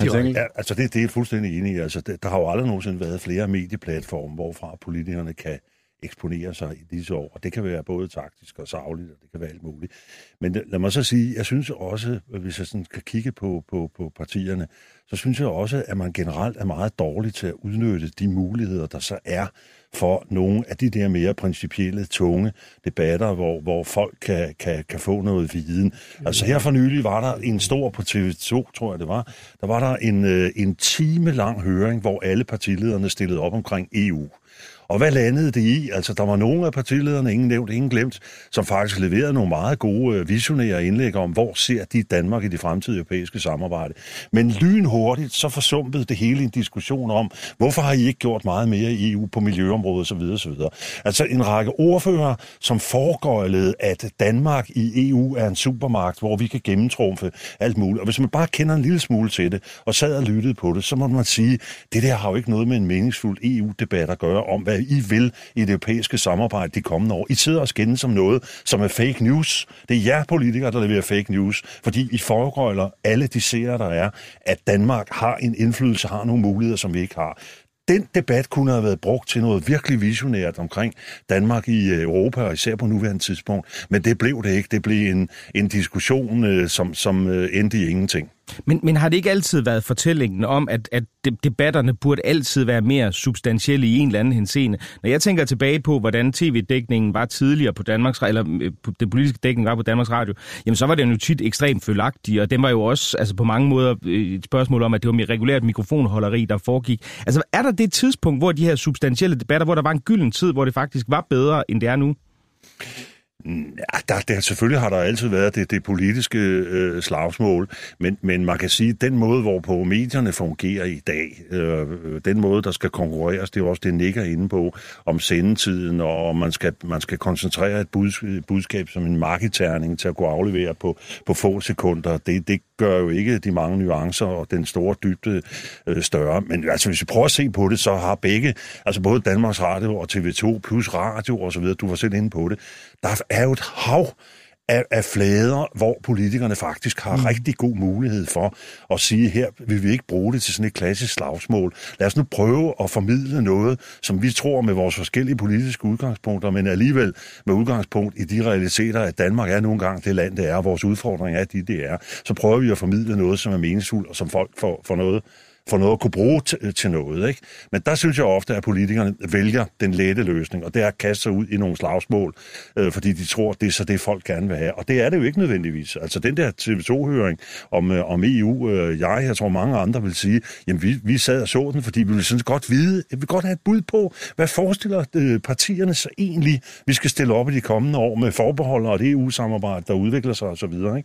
Det er, ja, altså det, det er fuldstændig enig i. Altså, det, der har jo aldrig nogensinde været flere medieplatforme, hvorfra politikerne kan eksponere sig i disse år. Og det kan være både taktisk og savligt, og det kan være alt muligt. Men lad mig så sige, jeg synes også, hvis jeg sådan kan kigge på, på, på partierne, så synes jeg også, at man generelt er meget dårlig til at udnytte de muligheder, der så er for nogle af de der mere principielle, tunge debatter, hvor, hvor folk kan, kan, kan få noget viden. Altså her for nylig var der en stor på TV2, tror jeg det var, der var der en, øh, en time lang høring, hvor alle partilederne stillede op omkring EU. Og hvad landede det i? Altså, der var nogle af partilederne, ingen nævnt, ingen glemt, som faktisk leverede nogle meget gode øh, visionære indlæg om, hvor ser de Danmark i det fremtidige europæiske samarbejde. Men lynhurtigt, så forsumpede det hele en diskussion om, hvorfor har I ikke gjort meget mere i EU på miljøområdet osv. osv. Altså en række ordfører, som foregøjlede, at Danmark i EU er en supermagt, hvor vi kan gennemtrumfe alt muligt. Og hvis man bare kender en lille smule til det, og sad og lyttede på det, så må man sige, det der har jo ikke noget med en meningsfuld EU-debat at gøre om, hvad i vil i det europæiske samarbejde de kommende år. I sidder og skændes som noget, som er fake news. Det er jer politikere, der leverer fake news, fordi I foregrøjler alle de seere, der er, at Danmark har en indflydelse, har nogle muligheder, som vi ikke har den debat kunne have været brugt til noget virkelig visionært omkring Danmark i øh, Europa, og især på nuværende tidspunkt. Men det blev det ikke. Det blev en, en diskussion, øh, som, som øh, endte i ingenting. Men, men har det ikke altid været fortællingen om, at, at debatterne burde altid være mere substantielle i en eller anden henseende? Når jeg tænker tilbage på, hvordan tv-dækningen var tidligere på Danmarks eller øh, den politiske dækning var på Danmarks Radio, jamen så var det jo tit ekstremt følagtig, og den var jo også altså på mange måder øh, et spørgsmål om, at det var mere regulært mikrofonholderi, der foregik. Altså er der det tidspunkt, hvor de her substantielle debatter, hvor der var en gylden tid, hvor det faktisk var bedre, end det er nu? Mm. Ja, der, der, selvfølgelig har der altid været det, det politiske øh, slagsmål, men, men man kan sige, at den måde, hvorpå medierne fungerer i dag, øh, den måde, der skal konkurreres, det er også det, Nick er inde på, om sendetiden, og om man skal, man skal koncentrere et budskab som en markedterning til at kunne aflevere på, på få sekunder. Det, det gør jo ikke de mange nuancer og den store dybde øh, større. Men altså, hvis vi prøver at se på det, så har begge, altså både Danmarks Radio og TV2 plus radio og så videre, du var selv inde på det, der er jo et hav af, af flader, hvor politikerne faktisk har mm. rigtig god mulighed for at sige, her vil vi ikke bruge det til sådan et klassisk slagsmål. Lad os nu prøve at formidle noget, som vi tror med vores forskellige politiske udgangspunkter, men alligevel med udgangspunkt i de realiteter, at Danmark er nogle gange det land, det er, og vores udfordring er de, det er. Så prøver vi at formidle noget, som er meningsfuldt, og som folk får, får noget for noget at kunne bruge til noget. Ikke? Men der synes jeg ofte, at politikerne vælger den lette løsning, og det er at kaste sig ud i nogle slagsmål, øh, fordi de tror, det er så det, folk gerne vil have. Og det er det jo ikke nødvendigvis. Altså den der TV2-høring om, øh, om EU, øh, jeg, jeg tror mange andre vil sige, jamen vi, vi sad og så den, fordi vi ville sådan godt vide, vi vil godt have et bud på, hvad forestiller øh, partierne sig egentlig, vi skal stille op i de kommende år med forbehold og det EU-samarbejde, der udvikler sig osv. Ikke?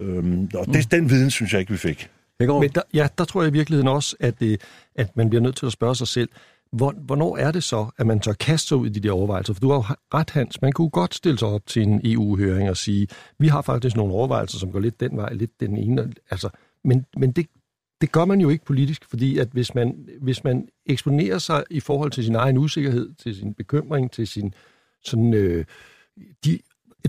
Øhm, og det, den viden synes jeg ikke, vi fik. Men der, ja, der tror jeg i virkeligheden også, at, det, at man bliver nødt til at spørge sig selv, hvor, hvornår er det så, at man tør kaste sig ud i de der overvejelser? For du har jo ret, Hans. Man kunne godt stille sig op til en EU-høring og sige, vi har faktisk nogle overvejelser, som går lidt den vej, lidt den ene. Altså, men men det, det gør man jo ikke politisk, fordi at hvis man, hvis man eksponerer sig i forhold til sin egen usikkerhed, til sin bekymring, til sin sådan, øh, de,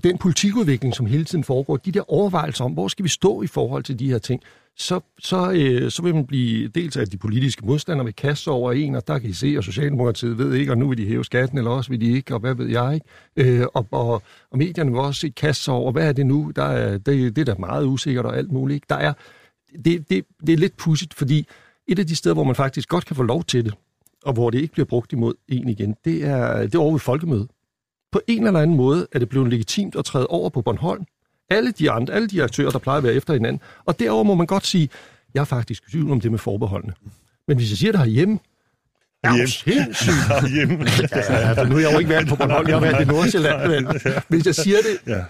den politikudvikling, som hele tiden foregår, de der overvejelser om, hvor skal vi stå i forhold til de her ting, så, så, øh, så vil man blive dels af de politiske modstandere vil kaste sig over en, og der kan I se, at Socialdemokratiet ved ikke, og nu vil de hæve skatten, eller også vil de ikke, og hvad ved jeg ikke. Øh, og, og, og medierne vil også se kaste sig over, hvad er det nu? Der er, det, det er da meget usikkert og alt muligt. Ikke? Der er, det, det, det er lidt pudsigt, fordi et af de steder, hvor man faktisk godt kan få lov til det, og hvor det ikke bliver brugt imod en igen, det er, det er over ved folkemødet. På en eller anden måde er det blevet legitimt at træde over på Bornholm. Alle de andre, alle de aktører, der plejer at være efter hinanden. Og derover må man godt sige, jeg er faktisk i tvivl om det med forbeholdene. Men hvis jeg siger det herhjemme, er jo sindssygt. Hjemme. Ja, ja, altså, nu er jeg jo ikke valgt på Bornholm, jeg har været i Nordsjælland. Men hvis jeg siger det Ja.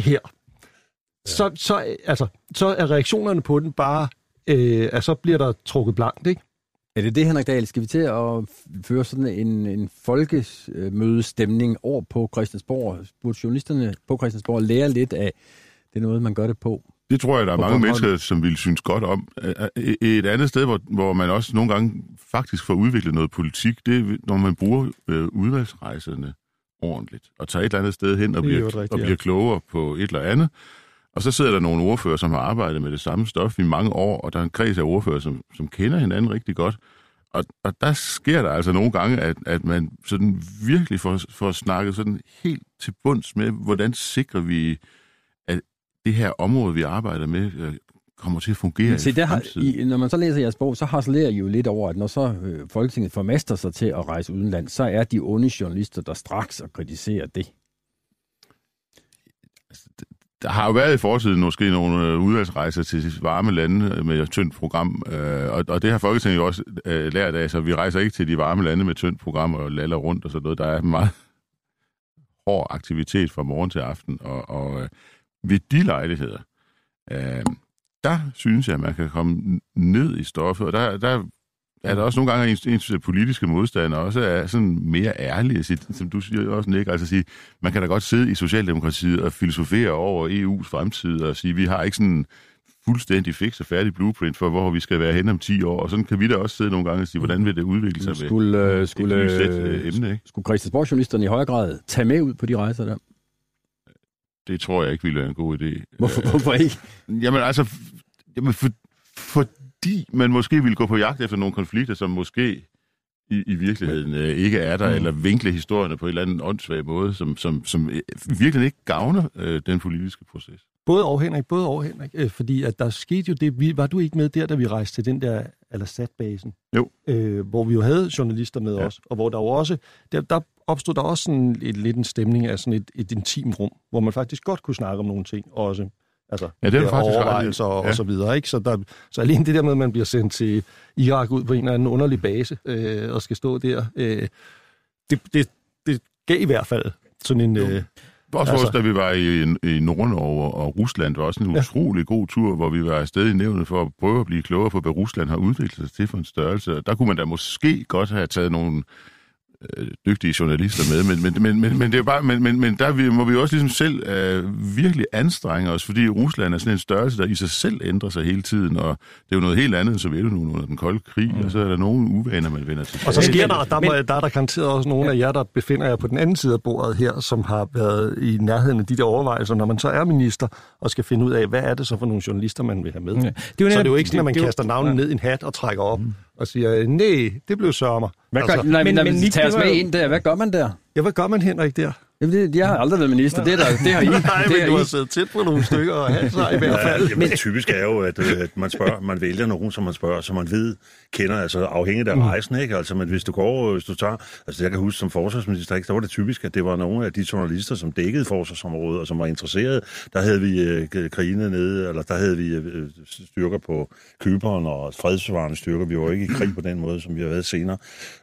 her, så, så, altså, så er reaktionerne på den bare, øh, altså, så bliver der trukket blankt, ikke? Er det det, Henrik Dahl? Skal vi til at føre sådan en, en folkemødestemning over på Christiansborg? Burde journalisterne på Christiansborg lære lidt af det er noget, man gør det på? Det tror jeg, der er mange mennesker, som vil synes godt om. Et andet sted, hvor, hvor man også nogle gange faktisk får udviklet noget politik, det er, når man bruger øh, udvalgsrejserne ordentligt, og tager et eller andet sted hen og er bliver, rigtigt, og ja. bliver klogere på et eller andet. Og så sidder der nogle ordfører, som har arbejdet med det samme stof i mange år, og der er en kreds af ordfører, som, som kender hinanden rigtig godt. Og, og der sker der altså nogle gange, at, at man sådan virkelig får, får snakket sådan helt til bunds med, hvordan sikrer vi, at det her område, vi arbejder med, øh, kommer til at fungere Se, i der har, i, når man så læser jeres bog, så harcelerer I jo lidt over, at når så øh, Folketinget formaster sig til at rejse udenland, så er de onde journalister, der straks og kritiserer det. Der har jo været i fortiden måske nogle øh, udvalgsrejser til varme lande øh, med et tyndt program, øh, og, og det har Folketinget jo også øh, lært af, så vi rejser ikke til de varme lande med tyndt program og laller rundt og sådan noget. Der er meget hård aktivitet fra morgen til aften, og, og øh, ved de lejligheder, øh, der synes jeg, at man kan komme ned i stoffet, og der, der er der også nogle gange, at ens, ens politiske modstandere også er sådan mere ærlige, at som du siger også, Nick, altså at sige, man kan da godt sidde i Socialdemokratiet og filosofere over EU's fremtid og sige, vi har ikke sådan fuldstændig fix og færdig blueprint for, hvor vi skal være hen om 10 år, og sådan kan vi da også sidde nogle gange og sige, hvordan vil det udvikle sig med Skulle, øh, et skulle, nyt sæt, øh, øh, emne, ikke? skulle Christiansborg-journalisterne i højere grad tage med ud på de rejser der? Det tror jeg ikke ville være en god idé. Hvorfor, hvorfor ikke? Jamen altså, jamen for, fordi man måske ville gå på jagt efter nogle konflikter, som måske i, i virkeligheden øh, ikke er der, mm. eller vinkle historierne på en eller anden åndssvag måde, som, som, som øh, virkelig ikke gavner øh, den politiske proces. Både over Henrik, både over Henrik, øh, fordi at der skete jo det, vi, var du ikke med der, da vi rejste til den der Al-Assad-basen? Jo. Øh, hvor vi jo havde journalister med Ja. os, og hvor der jo også, der, der opstod der også sådan et, lidt en stemning af sådan et, et intimt rum, hvor man faktisk godt kunne snakke om nogle ting også. Altså, Ja, det er faktisk overvejelser og, Ja. og så videre, ikke? Så, der, så alene det der med, at man bliver sendt til Irak ud på en eller anden underlig base, øh, og skal stå der, øh, det, det, det gav i hvert fald sådan en... Øh, Også Altså- altså, da vi var i, i Nord-Norge og Rusland, var også en Ja. utrolig god tur, hvor vi var afsted i nævnet for at prøve at blive klogere på, hvad Rusland har udviklet sig til for en størrelse. Der kunne man da måske godt have taget nogle øh, dygtige journalister med, men, men, men, men, men det er bare, men, men, men der vi, må vi jo også ligesom selv øh, virkelig anstrenge os, fordi Rusland er sådan en størrelse, der i sig selv ændrer sig hele tiden, og det er jo noget helt andet end Sovjetunionen under den kolde krig, mm. og så er der nogle uvaner, man vender til. Og så sker der, der, må, der er der garanteret også nogle af jer, der befinder jer på den anden side af bordet her, som har været i nærheden af de der overvejelser, når man så er minister og skal finde ud af, hvad er det så for nogle journalister, man vil have med. Ja. Det er jo så det er jo ikke sådan, at man det- er kaster navnet ned i en hat og trækker op og siger, nej, det blev sørmer. Hvad gør, Altså, nej, men, men- men, men men Nick, tag os med ind der. Hvad gør man der? ja, hvad gør man, Henrik, der? Jamen, det, jeg har aldrig været minister. Det, er der, det har I. Nej, det men har du I. har siddet tæt på nogle stykker, og han så i hvert Ja, fald. jamen, det typisk er jo, at, øh, at man spørger, man vælger nogen, som man spørger, som man ved, kender, altså afhængigt af rejsen, ikke? Altså, men hvis du går, hvis du tager, altså jeg kan huske som forsvarsminister, ikke? der var det typisk, at det var nogle af de journalister, som dækkede forsvarsområdet, og som var interesserede. Der havde vi øh, krigene nede, eller der havde vi øh, styrker på Kyberen og fredsbevarende styrker. Vi var ikke i krig på den måde, som vi har været senere.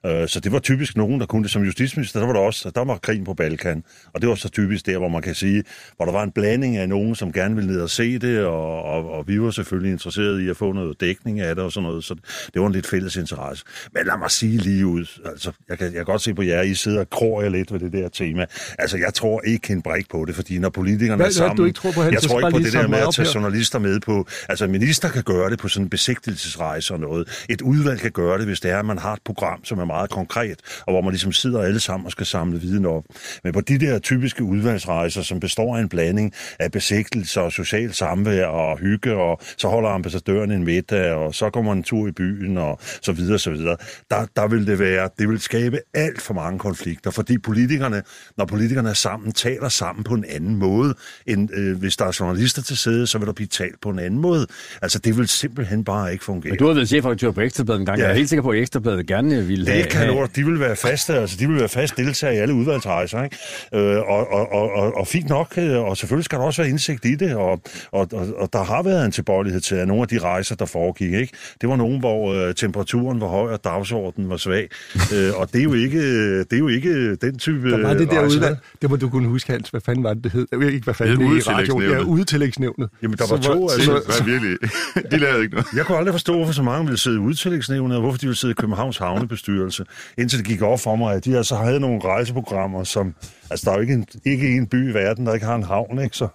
Øh, så det var typisk nogen, der kunne det. Som justitsminister, der var der også, der var krigen på Balkan. Og det var så typisk der, hvor man kan sige, hvor der var en blanding af nogen, som gerne ville ned og se det, og, og, og vi var selvfølgelig interesserede i at få noget dækning af det og sådan noget. Så det var en lidt fælles interesse. Men lad mig sige lige ud, altså, jeg kan, jeg kan godt se på jer, I sidder og krår jer lidt ved det der tema. Altså, jeg tror ikke en brik på det, fordi når politikerne Hvad- er hvad sammen... du ikke tror på, jeg tror ikke på det der med at tage journalister med på... Altså, en minister kan gøre det på sådan en besigtigelsesrejse og noget. Et udvalg kan gøre det, hvis det er, at man har et program, som er meget konkret, og hvor man ligesom sidder alle sammen og skal samle viden op. Men på de der typiske udvalgsrejser, som består af en blanding af besigtelse og social samvær og hygge, og så holder ambassadøren en middag, og så kommer man en tur i byen, og så videre, så videre. Der, der vil det være, det vil skabe alt for mange konflikter, fordi politikerne, når politikerne er sammen, taler sammen på en anden måde, end øh, hvis der er journalister til side, så vil der blive talt på en anden måde. Altså, det vil simpelthen bare ikke fungere. Men du har været chefredaktør på Ekstrabladet en gang. Ja. Jeg er helt sikker på, at Ekstrabladet gerne ville Det have... kan have-. De vil være faste, altså de vil være fast deltagere i alle udvalgsrejser, ikke? Øh, og, og, og, og, fint nok, øh, og selvfølgelig skal der også være indsigt i det, og, og, og, og der har været en tilbøjelighed til, at nogle af de rejser, der foregik, ikke? Det var nogen, hvor øh, temperaturen var høj, og dagsordenen var svag. øh, og det er jo ikke, det er jo ikke den type Der var det der rejser, udvalg. Det må du kunne huske, Hans. Hvad fanden var det, det hed? Jeg ved ikke, hvad fanden Det det hed er i radioen. Ja, udetillægsnævnet. udetillægsnævnet. Jamen, der Så var to, hvor- altså. Det var virkelig... De lavede ikke noget. Jeg kunne aldrig forstå, hvorfor så mange ville sidde i udtillægsnævnet, og hvorfor de ville sidde i Københavns Havnebestyrelse, indtil det gik op for mig, at de altså havde nogle rejseprogrammer, som... Altså, der er jo ikke en, ikke en by i verden, der ikke har en havn, ikke? Så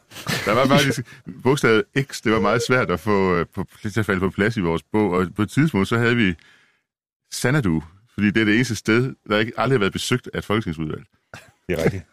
Der var faktisk bogstavet X, det var meget svært at få øh, på, til at falde på plads i vores bog, og på et tidspunkt så havde vi Sanadu, fordi det er det eneste sted, der ikke aldrig har været besøgt af et folketingsudvalg. det er rigtigt.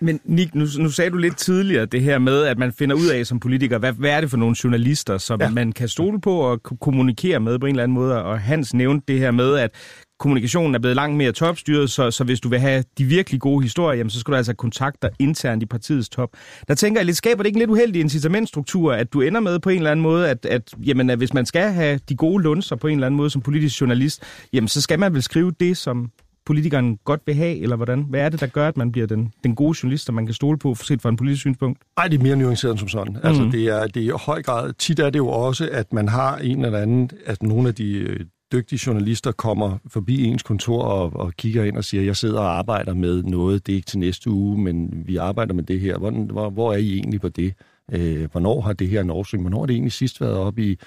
Men Nick, nu, nu sagde du lidt tidligere det her med, at man finder ud af som politiker, hvad, hvad er det for nogle journalister, som ja. man kan stole på og kommunikere med på en eller anden måde. Og Hans nævnte det her med, at kommunikationen er blevet langt mere topstyret, så, så hvis du vil have de virkelig gode historier, jamen, så skal du altså kontakte internt i partiets top. Der tænker jeg lidt, skaber det ikke en lidt uheldig incitamentstruktur, at du ender med på en eller anden måde, at, at, jamen, at hvis man skal have de gode lunser på en eller anden måde som politisk journalist, jamen så skal man vel skrive det, som politikeren godt vil have, eller hvordan? Hvad er det, der gør, at man bliver den, den gode journalist, som man kan stole på, set fra en politisk synspunkt? Nej, det er mere nuanceret end som sådan. Mm. Altså, Mhm. det er, det er i høj grad, tit er det jo også, at man har en eller anden, at nogle af de øh, dygtige journalister kommer forbi ens kontor og, og kigger ind og siger, jeg sidder og arbejder med noget, det er ikke til næste uge, men vi arbejder med det her. Hvor, hvor, hvor er I egentlig på det? Øh, hvornår har det her en årsyn? Hvornår har det egentlig sidst været oppe i,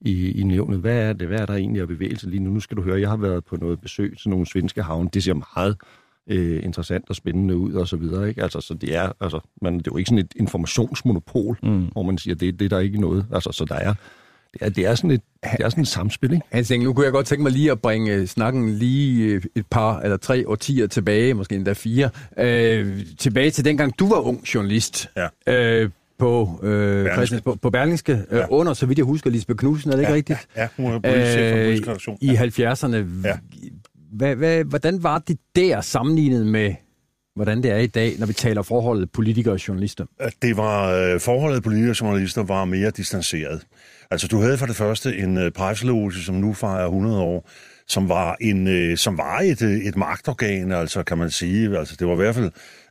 i, i nævnet? Hvad er det? Hvad er der egentlig af bevægelse lige nu? Nu skal du høre, jeg har været på noget besøg til nogle svenske havne. Det ser meget øh, interessant og spændende ud og så videre. Ikke? Altså, så det er, altså, man, det er jo ikke sådan et informationsmonopol, mm. hvor man siger, det, det er der ikke noget. Altså, så der er, det er, det er sådan et, det er sådan et samspil, ikke? Hans Engel, nu kunne jeg godt tænke mig lige at bringe øh, snakken lige øh, et par eller tre årtier tilbage, måske endda fire, øh, tilbage til dengang du var ung journalist. Ja. Øh, på, øh, Christians, på, på Berlingske, øh, Ja. under, så vidt jeg husker, Lisbeth Knudsen, er det ikke ja, rigtigt? Ja, ja, hun er politisk redaktion. I 70'erne. Ja. Hvad, hvad, hvordan var det der sammenlignet med, hvordan det er i dag, når vi taler forholdet politikere og journalister? det var øh, forholdet politikere og journalister var mere distanceret. Altså du havde for det første en øh, presseloge, som nu fejrer 100 år, som var en øh, som var et, øh, et magtorgan, altså kan man sige. Altså det var i hvert fald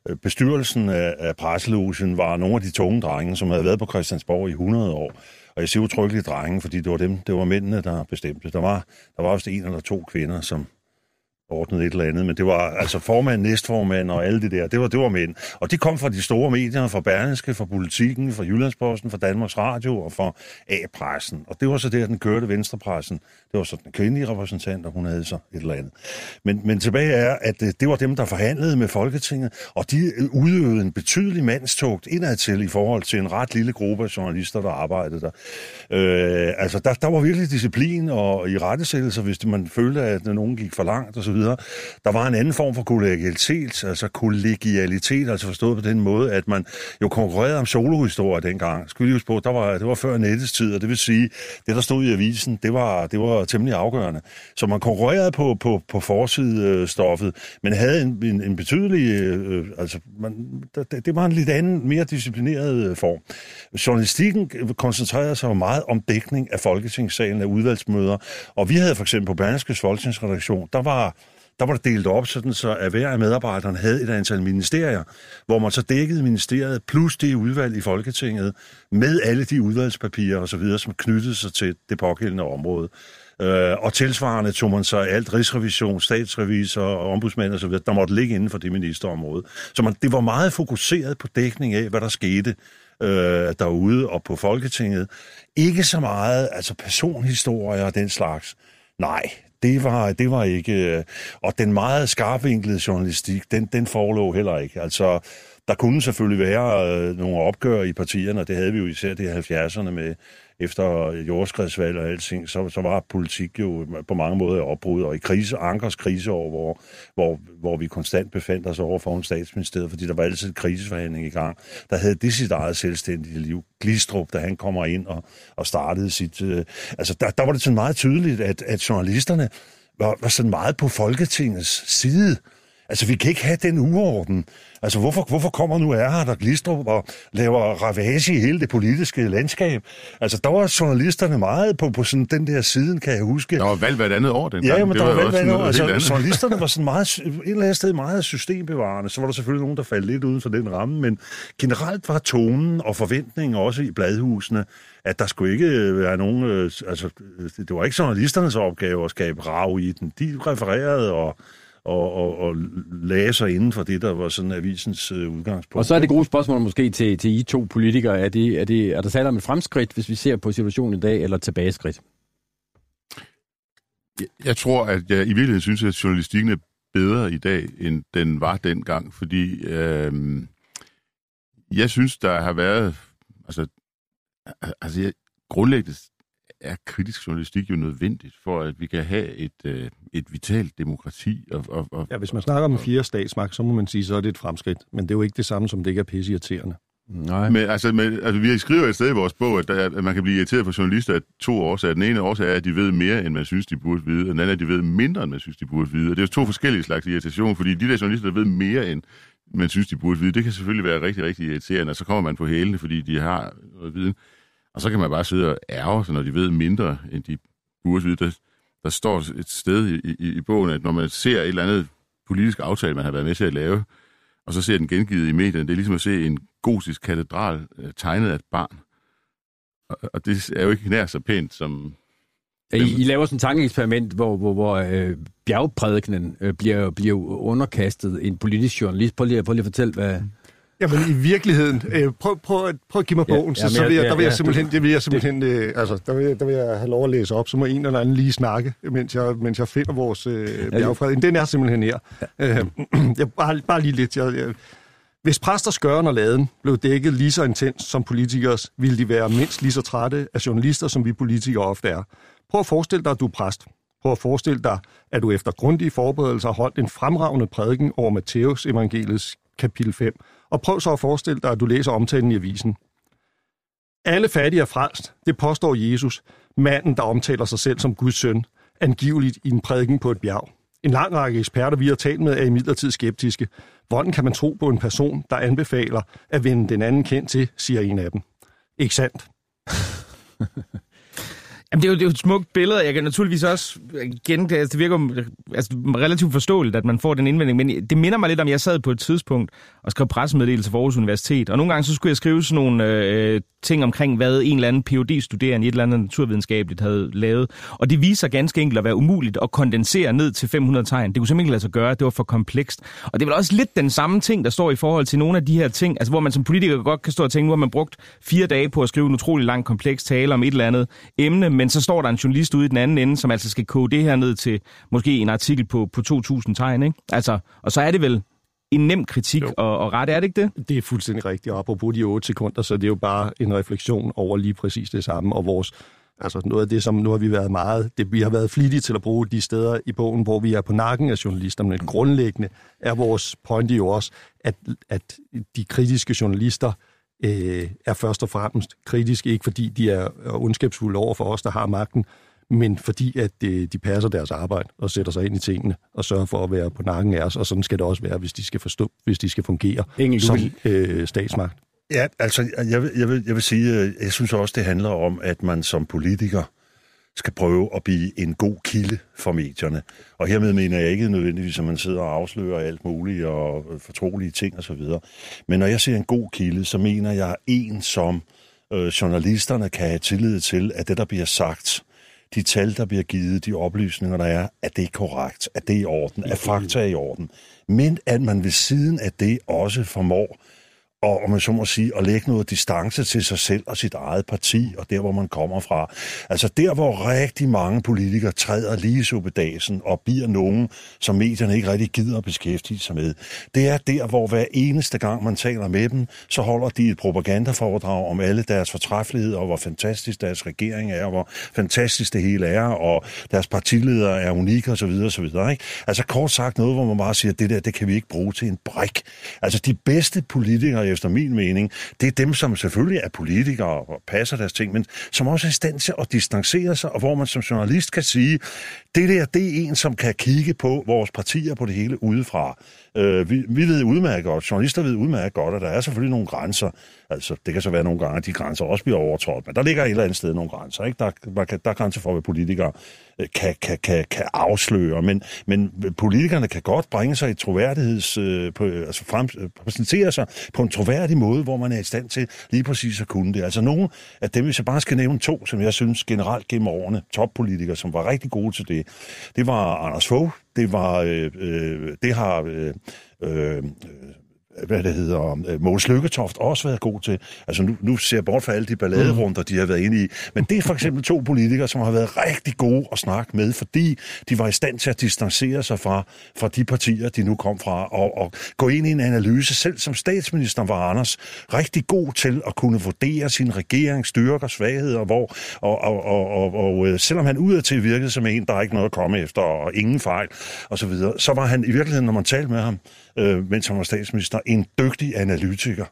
øh, bestyrelsen af, af presselogen var nogle af de tunge drenge, som havde været på Christiansborg i 100 år. Og jeg siger utryggeligt drenge, fordi det var dem, det var mændene, der bestemte. Der var, der var også en eller to kvinder, som ordnet et eller andet, men det var altså formand, næstformand og alle det der, det var, det var mænd. Og de kom fra de store medier, fra Berlingske, fra Politiken, fra Jyllandsposten, fra Danmarks Radio og fra A-pressen. Og det var så der, den kørte venstrepressen. Det var så den kvindelige repræsentant, og hun havde så et eller andet. Men, men tilbage er, at øh, det var dem, der forhandlede med Folketinget, og de øh, udøvede en betydelig mandstogt indadtil i forhold til en ret lille gruppe af journalister, der arbejdede der. Øh, altså, der, der var virkelig disciplin og i rettesættelser, hvis man følte, at nogen gik for langt osv videre. Der var en anden form for kollegialitet, altså kollegialitet, altså forstået på den måde, at man jo konkurrerede om solohistorier dengang. Skal vi lige huske på, der var, det var før nettets tid, og det vil sige, det der stod i avisen, det var, det var temmelig afgørende. Så man konkurrerede på, på, på forsidestoffet, men havde en, en, en betydelig, øh, altså man, det, det var en lidt anden, mere disciplineret øh, form. Journalistikken koncentrerede sig jo meget om dækning af Folketingssalen, af udvalgsmøder, og vi havde for eksempel på Berlingskes Folketingsredaktion, der var der var det delt op, sådan så at hver af medarbejderne havde et antal ministerier, hvor man så dækkede ministeriet plus det udvalg i Folketinget med alle de udvalgspapirer osv., som knyttede sig til det pågældende område. Øh, og tilsvarende tog man så alt rigsrevision, statsrevisor og ombudsmænd osv., der måtte ligge inden for det ministerområde. Så man, det var meget fokuseret på dækning af, hvad der skete øh, derude og på Folketinget. Ikke så meget altså personhistorier og den slags. Nej, det var, det var ikke... Øh, og den meget skarpvinklede journalistik, den, den forelå heller ikke. Altså, der kunne selvfølgelig være øh, nogle opgør i partierne, og det havde vi jo især det i 70'erne med efter jordskredsvalg og alting, så, så var politik jo på mange måder opbrud, og i krise, Ankers kriseår, hvor, hvor, hvor vi konstant befandt os over for en statsministeriet, fordi der var altid kriseforhandling i gang, der havde det sit eget selvstændige liv. Glistrup, da han kommer ind og, og startede sit... Øh, altså, der, der var det sådan meget tydeligt, at, at journalisterne var, var sådan meget på Folketingets side. Altså, vi kan ikke have den uorden. Altså, hvorfor, hvorfor kommer nu her der Glistrup og laver ravage i hele det politiske landskab? Altså, der var journalisterne meget på, på sådan den der siden, kan jeg huske. Der var valg hvert andet år den Ja, men det der var, var valg hvert andet år. Altså, journalisterne var sådan meget, et eller andet sted meget systembevarende. Så var der selvfølgelig nogen, der faldt lidt uden for den ramme, men generelt var tonen og forventningen også i bladhusene, at der skulle ikke være nogen... Øh, altså, det var ikke journalisternes opgave at skabe rav i den. De refererede og og, og, og lagde sig inden for det, der var sådan avisens øh, udgangspunkt. Og så er det gode spørgsmål måske til, til I to politikere. Er, det, er, det, er der tale om et fremskridt, hvis vi ser på situationen i dag, eller tilbageskridt? Jeg, jeg tror, at jeg i virkeligheden synes, at journalistikken er bedre i dag, end den var dengang, fordi øh, jeg synes, der har været... Altså, altså jeg, grundlæggende er kritisk journalistik jo nødvendigt for, at vi kan have et, øh, et vitalt demokrati. Og, og, og, Ja, hvis man snakker om en fire statsmagt, så må man sige, så er det et fremskridt. Men det er jo ikke det samme, som det ikke er pisseirriterende. Nej. Men, altså, men, altså, vi skriver et sted i vores bog, at, der, er- at man kan blive irriteret på journalister af to årsager. Den ene årsag er, at de ved mere, end man synes, de burde vide. Og den anden er, at de ved mindre, end man synes, de burde vide. Og det er jo to forskellige slags irritation, fordi de der journalister, der ved mere, end man synes, de burde vide, det kan selvfølgelig være rigtig, rigtig irriterende. Og så kommer man på hælene, fordi de har noget viden. Og så kan man bare sidde og ærge sig, når de ved mindre, end de burde vide. Der, der står et sted i, i, i bogen, at når man ser et eller andet politisk aftale, man har været med til at lave, og så ser den gengivet i medierne, det er ligesom at se en gotisk katedral øh, tegnet af et barn. Og, og det er jo ikke nær så pænt som... I, I laver sådan et tankeeksperiment, hvor, hvor, hvor øh, bjergprædikenen øh, bliver, bliver underkastet en politisk journalist. Prøv lige, prøv lige at fortælle, hvad... Jamen i virkeligheden, øh, prøv, prøv, at- prøv at give mig Ja, bogen, ja, så, så vil jeg, ja, der vil jeg ja, simpelthen, det vil jeg simpelthen, øh, altså, der vil, jeg- der vil jeg have lov at læse op, så må en eller anden lige snakke, mens jeg, mens jeg finder vores øh, bjergfred. Den er simpelthen her. Øh, jeg, bare, bare lige lidt. Jeg, jeg, hvis præster skøren og laden blev dækket lige så intens som politikers, ville de være mindst lige så trætte af journalister, som vi politikere ofte er. Prøv at forestille dig, at du er præst. Prøv at forestille dig, at du efter grundige forberedelser holdt en fremragende prædiken over Matthæus evangeliets kapitel 5. Og prøv så at forestille dig, at du læser omtalen i avisen. Alle fattige er frelst, det påstår Jesus, manden, der omtaler sig selv som Guds søn, angiveligt i en prædiken på et bjerg. En lang række eksperter, vi har talt med, er imidlertid skeptiske. Hvordan kan man tro på en person, der anbefaler at vende den anden kendt til, siger en af dem. Ikke sandt? Jamen, det er, jo, det er jo et smukt billede. Jeg kan naturligvis også øh, igen, altså, det virker altså, relativt forståeligt, at man får den indvending, men det minder mig lidt om, at jeg sad på et tidspunkt og skrev pressemeddelelse for Aarhus Universitet, og nogle gange så skulle jeg skrive sådan nogle øh, ting omkring, hvad en eller anden phd studerende i et eller andet naturvidenskabeligt havde lavet, og det viser ganske enkelt at være umuligt at kondensere ned til 500 tegn. Det kunne simpelthen ikke lade sig gøre, det var for komplekst. Og det er vel også lidt den samme ting, der står i forhold til nogle af de her ting, altså hvor man som politiker godt kan stå og tænke, nu har man brugt fire dage på at skrive en utrolig lang kompleks tale om et eller andet emne, men så står der en journalist ude i den anden ende, som altså skal koge det her ned til måske en artikel på, på 2.000 tegn, ikke? Altså, og så er det vel en nem kritik at, at rette, er det ikke det? Det er fuldstændig rigtigt, og apropos de 8 sekunder, så det er jo bare en refleksion over lige præcis det samme, og vores Altså noget af det, som nu har vi været meget, det, vi har været flittige til at bruge de steder i bogen, hvor vi er på nakken af journalister, men grundlæggende er vores pointe jo også, at, at de kritiske journalister øh, er først og fremmest kritiske, ikke fordi de er ondskabsfulde over for os, der har magten, men fordi at øh, de passer deres arbejde og sætter sig ind i tingene og sørger for at være på nakken af os, og sådan skal det også være, hvis de skal forstå, hvis de skal fungere Engel, som øh, statsmagt. Ja, altså, jeg vil, jeg, vil, jeg vil sige, øh, jeg synes også, det handler om, at man som politiker skal prøve at blive en god kilde for medierne. Og hermed mener jeg ikke nødvendigvis, at man sidder og afslører alt muligt og fortrolige ting osv. Men når jeg siger en god kilde, så mener jeg en, som øh, journalisterne kan have tillid til, at det, der bliver sagt, de tal, der bliver givet, de oplysninger, der er, at det er korrekt, at det er i orden, at fakta er i orden. Men at man ved siden af det også formår og om man så må sige, at lægge noget distance til sig selv og sit eget parti, og der, hvor man kommer fra. Altså der, hvor rigtig mange politikere træder lige suppedagen og bliver nogen, som medierne ikke rigtig gider at beskæftige sig med. Det er der, hvor hver eneste gang, man taler med dem, så holder de et propagandaforedrag om alle deres fortræffelighed, og hvor fantastisk deres regering er, og hvor fantastisk det hele er, og deres partiledere er unikke osv. osv. Ikke? Altså kort sagt noget, hvor man bare siger, at det der, det kan vi ikke bruge til en brik. Altså de bedste politikere efter min mening, det er dem, som selvfølgelig er politikere og passer deres ting, men som også er i stand til at distancere sig, og hvor man som journalist kan sige, det der, det er en, som kan kigge på vores partier på det hele udefra. Øh, vi, vi ved udmærket godt, journalister ved udmærket godt, at der er selvfølgelig nogle grænser. Altså, det kan så være nogle gange, at de grænser også bliver overtrådt, men der ligger et eller andet sted nogle grænser. Ikke? Der, der, der er grænser for, hvad politikere øh, kan, kan, kan, kan afsløre, men, men politikerne kan godt bringe sig i troværdigheds... Øh, på, altså frem, øh, præsentere sig på en troværdig måde, hvor man er i stand til lige præcis at kunne det. Altså nogle af dem, hvis jeg bare skal nævne to, som jeg synes generelt gennem årene, toppolitikere, som var rigtig gode til det, det var Anders Fogh, det var, øh, øh, det har øh, øh, hvad det hedder, Måns øh, Mogens Lykketoft også været god til. Altså nu, nu ser jeg bort fra alle de balladerunder, de har været inde i. Men det er for eksempel to politikere, som har været rigtig gode at snakke med, fordi de var i stand til at distancere sig fra, fra de partier, de nu kom fra, og, og gå ind i en analyse. Selv som statsminister var Anders rigtig god til at kunne vurdere sin regering, styrker, svagheder, hvor, og, og, og, og, og øh, selvom han udadtil virkede som en, der er ikke noget at komme efter, og ingen fejl, og så videre, så var han i virkeligheden, når man talte med ham, øh, mens han var statsminister, en dygtig analytiker.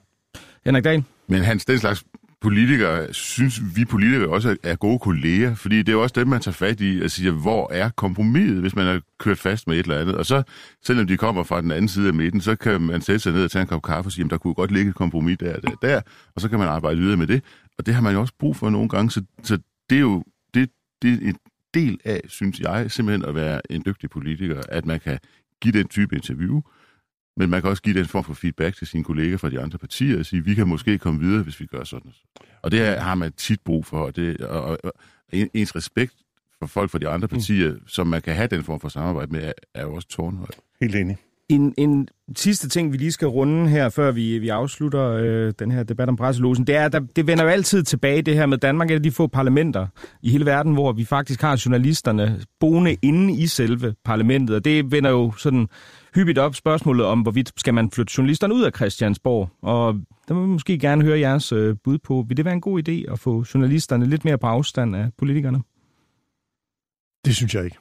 Henrik Dahl? Men Hans, den slags politikere, synes vi politikere også er gode kolleger, fordi det er jo også dem, man tager fat i og siger, hvor er kompromiset, hvis man har kørt fast med et eller andet. Og så, selvom de kommer fra den anden side af midten, så kan man sætte sig ned og tage en kop kaffe og sige, at der kunne godt ligge et kompromis der, der, der, og så kan man arbejde videre med det. Og det har man jo også brug for nogle gange, så, så det er jo det, det er en del af, synes jeg, simpelthen at være en dygtig politiker, at man kan give den type interview, men man kan også give den form for feedback til sine kolleger fra de andre partier og sige, vi kan måske komme videre, hvis vi gør sådan. Og det har man tit brug for, og, det, og, og ens respekt for folk fra de andre partier, mm. som man kan have den form for samarbejde med, er, er jo også tårnhøjt. Helt enig. En, en sidste ting, vi lige skal runde her, før vi, vi afslutter øh, den her debat om presselosen, det er, at der, det vender jo altid tilbage, det her med Danmark er de få parlamenter i hele verden, hvor vi faktisk har journalisterne boende inde i selve parlamentet, og det vender jo sådan hyppigt op spørgsmålet om, hvorvidt skal man flytte journalisterne ud af Christiansborg, og der vil vi måske gerne høre jeres øh, bud på, vil det være en god idé at få journalisterne lidt mere på afstand af politikerne? Det synes jeg ikke.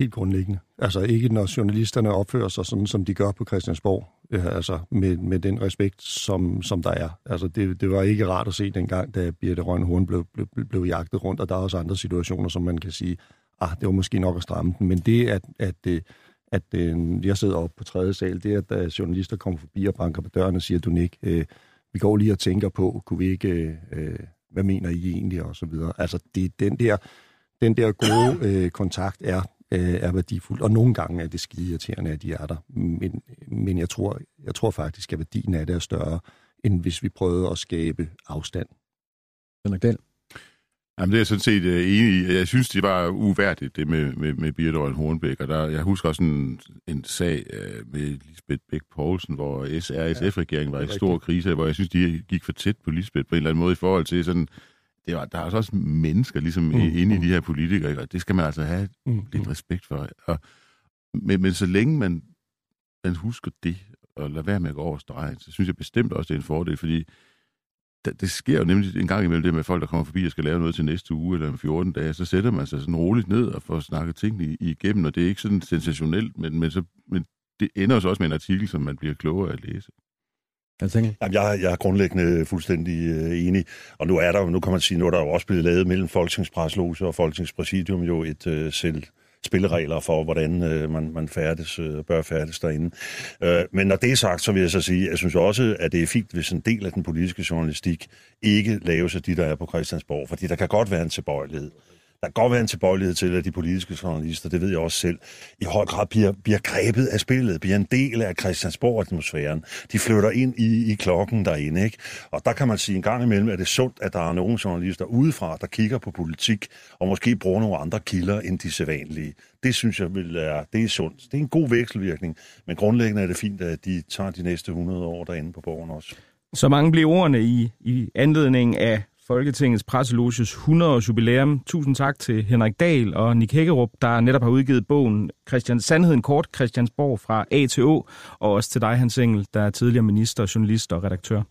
Helt grundlæggende. Altså ikke når journalisterne opfører sig sådan, som de gør på Christiansborg. Øh, altså med, med den respekt, som, som der er. Altså det, det var ikke rart at se dengang, da Birte Røn Horn blev, blev, blev jagtet rundt, og der er også andre situationer, som man kan sige, ah, det var måske nok at stramme den. Men det, at, at, at, at øh, jeg sidder oppe på tredje sal, det er, at journalister kommer forbi og banker på døren og siger, du Nick, øh, vi går lige og tænker på, kunne vi ikke, øh, hvad mener I egentlig, og så videre. Altså det, den der, den der gode øh, kontakt er øh, er værdifuld. Og nogle gange er det skide irriterende, at de er der. Men, men jeg, tror, jeg tror faktisk, at værdien af det er større, end hvis vi prøvede at skabe afstand. Henrik Dahl? Jamen, det er jeg sådan set uh, enig i. Jeg synes, det var uværdigt, det med, med, med Birte Røn Hornbæk. Og der, jeg husker også en, en sag uh, med Lisbeth Bæk Poulsen, hvor SRSF-regeringen var i stor krise, hvor jeg synes, de gik for tæt på Lisbeth på en eller anden måde i forhold til sådan det var, der er også mennesker ligesom mm, inde i mm. de her politikere, og det skal man altså have mm, lidt respekt for. Og, men, men så længe man, man husker det, og lader være med at gå over stregen, så synes jeg bestemt også, det er en fordel, fordi det, det sker jo nemlig en gang imellem det med folk, der kommer forbi og skal lave noget til næste uge eller om 14 dage, så sætter man sig sådan roligt ned og får snakket tingene igennem, og det er ikke sådan sensationelt, men, men, så, men det ender så også med en artikel, som man bliver klogere at læse. Jeg, tænker. Jamen, jeg, jeg er grundlæggende fuldstændig øh, enig. Og nu er der nu kan man sige, nu er der jo også blevet lavet mellem Folketingspreslose og Folketingspræsidium jo et øh, selv spilleregler for, hvordan øh, man, man færdes, øh, bør færdes derinde. Øh, men når det er sagt, så vil jeg så sige, jeg synes også, at det er fint, hvis en del af den politiske journalistik ikke laves af de, der er på Christiansborg, fordi der kan godt være en tilbøjelighed der kan godt være en tilbøjelighed til, at de politiske journalister, det ved jeg også selv, i høj grad bliver, bliver grebet af spillet, bliver en del af Christiansborg-atmosfæren. De flytter ind i, i klokken derinde, ikke? Og der kan man sige en gang imellem, at det er sundt, at der er nogle journalister udefra, der kigger på politik, og måske bruger nogle andre kilder end de sædvanlige. Det synes jeg vil være, det er sundt. Det er en god vekselvirkning, men grundlæggende er det fint, at de tager de næste 100 år derinde på borgen også. Så mange bliver ordene i, i anledning af Folketingets presseloges 100-års jubilæum. Tusind tak til Henrik Dahl og Nick Hækkerup, der netop har udgivet bogen Christian Sandheden Kort, Christiansborg fra A til Å, og også til dig, Hans Engel, der er tidligere minister, journalist og redaktør.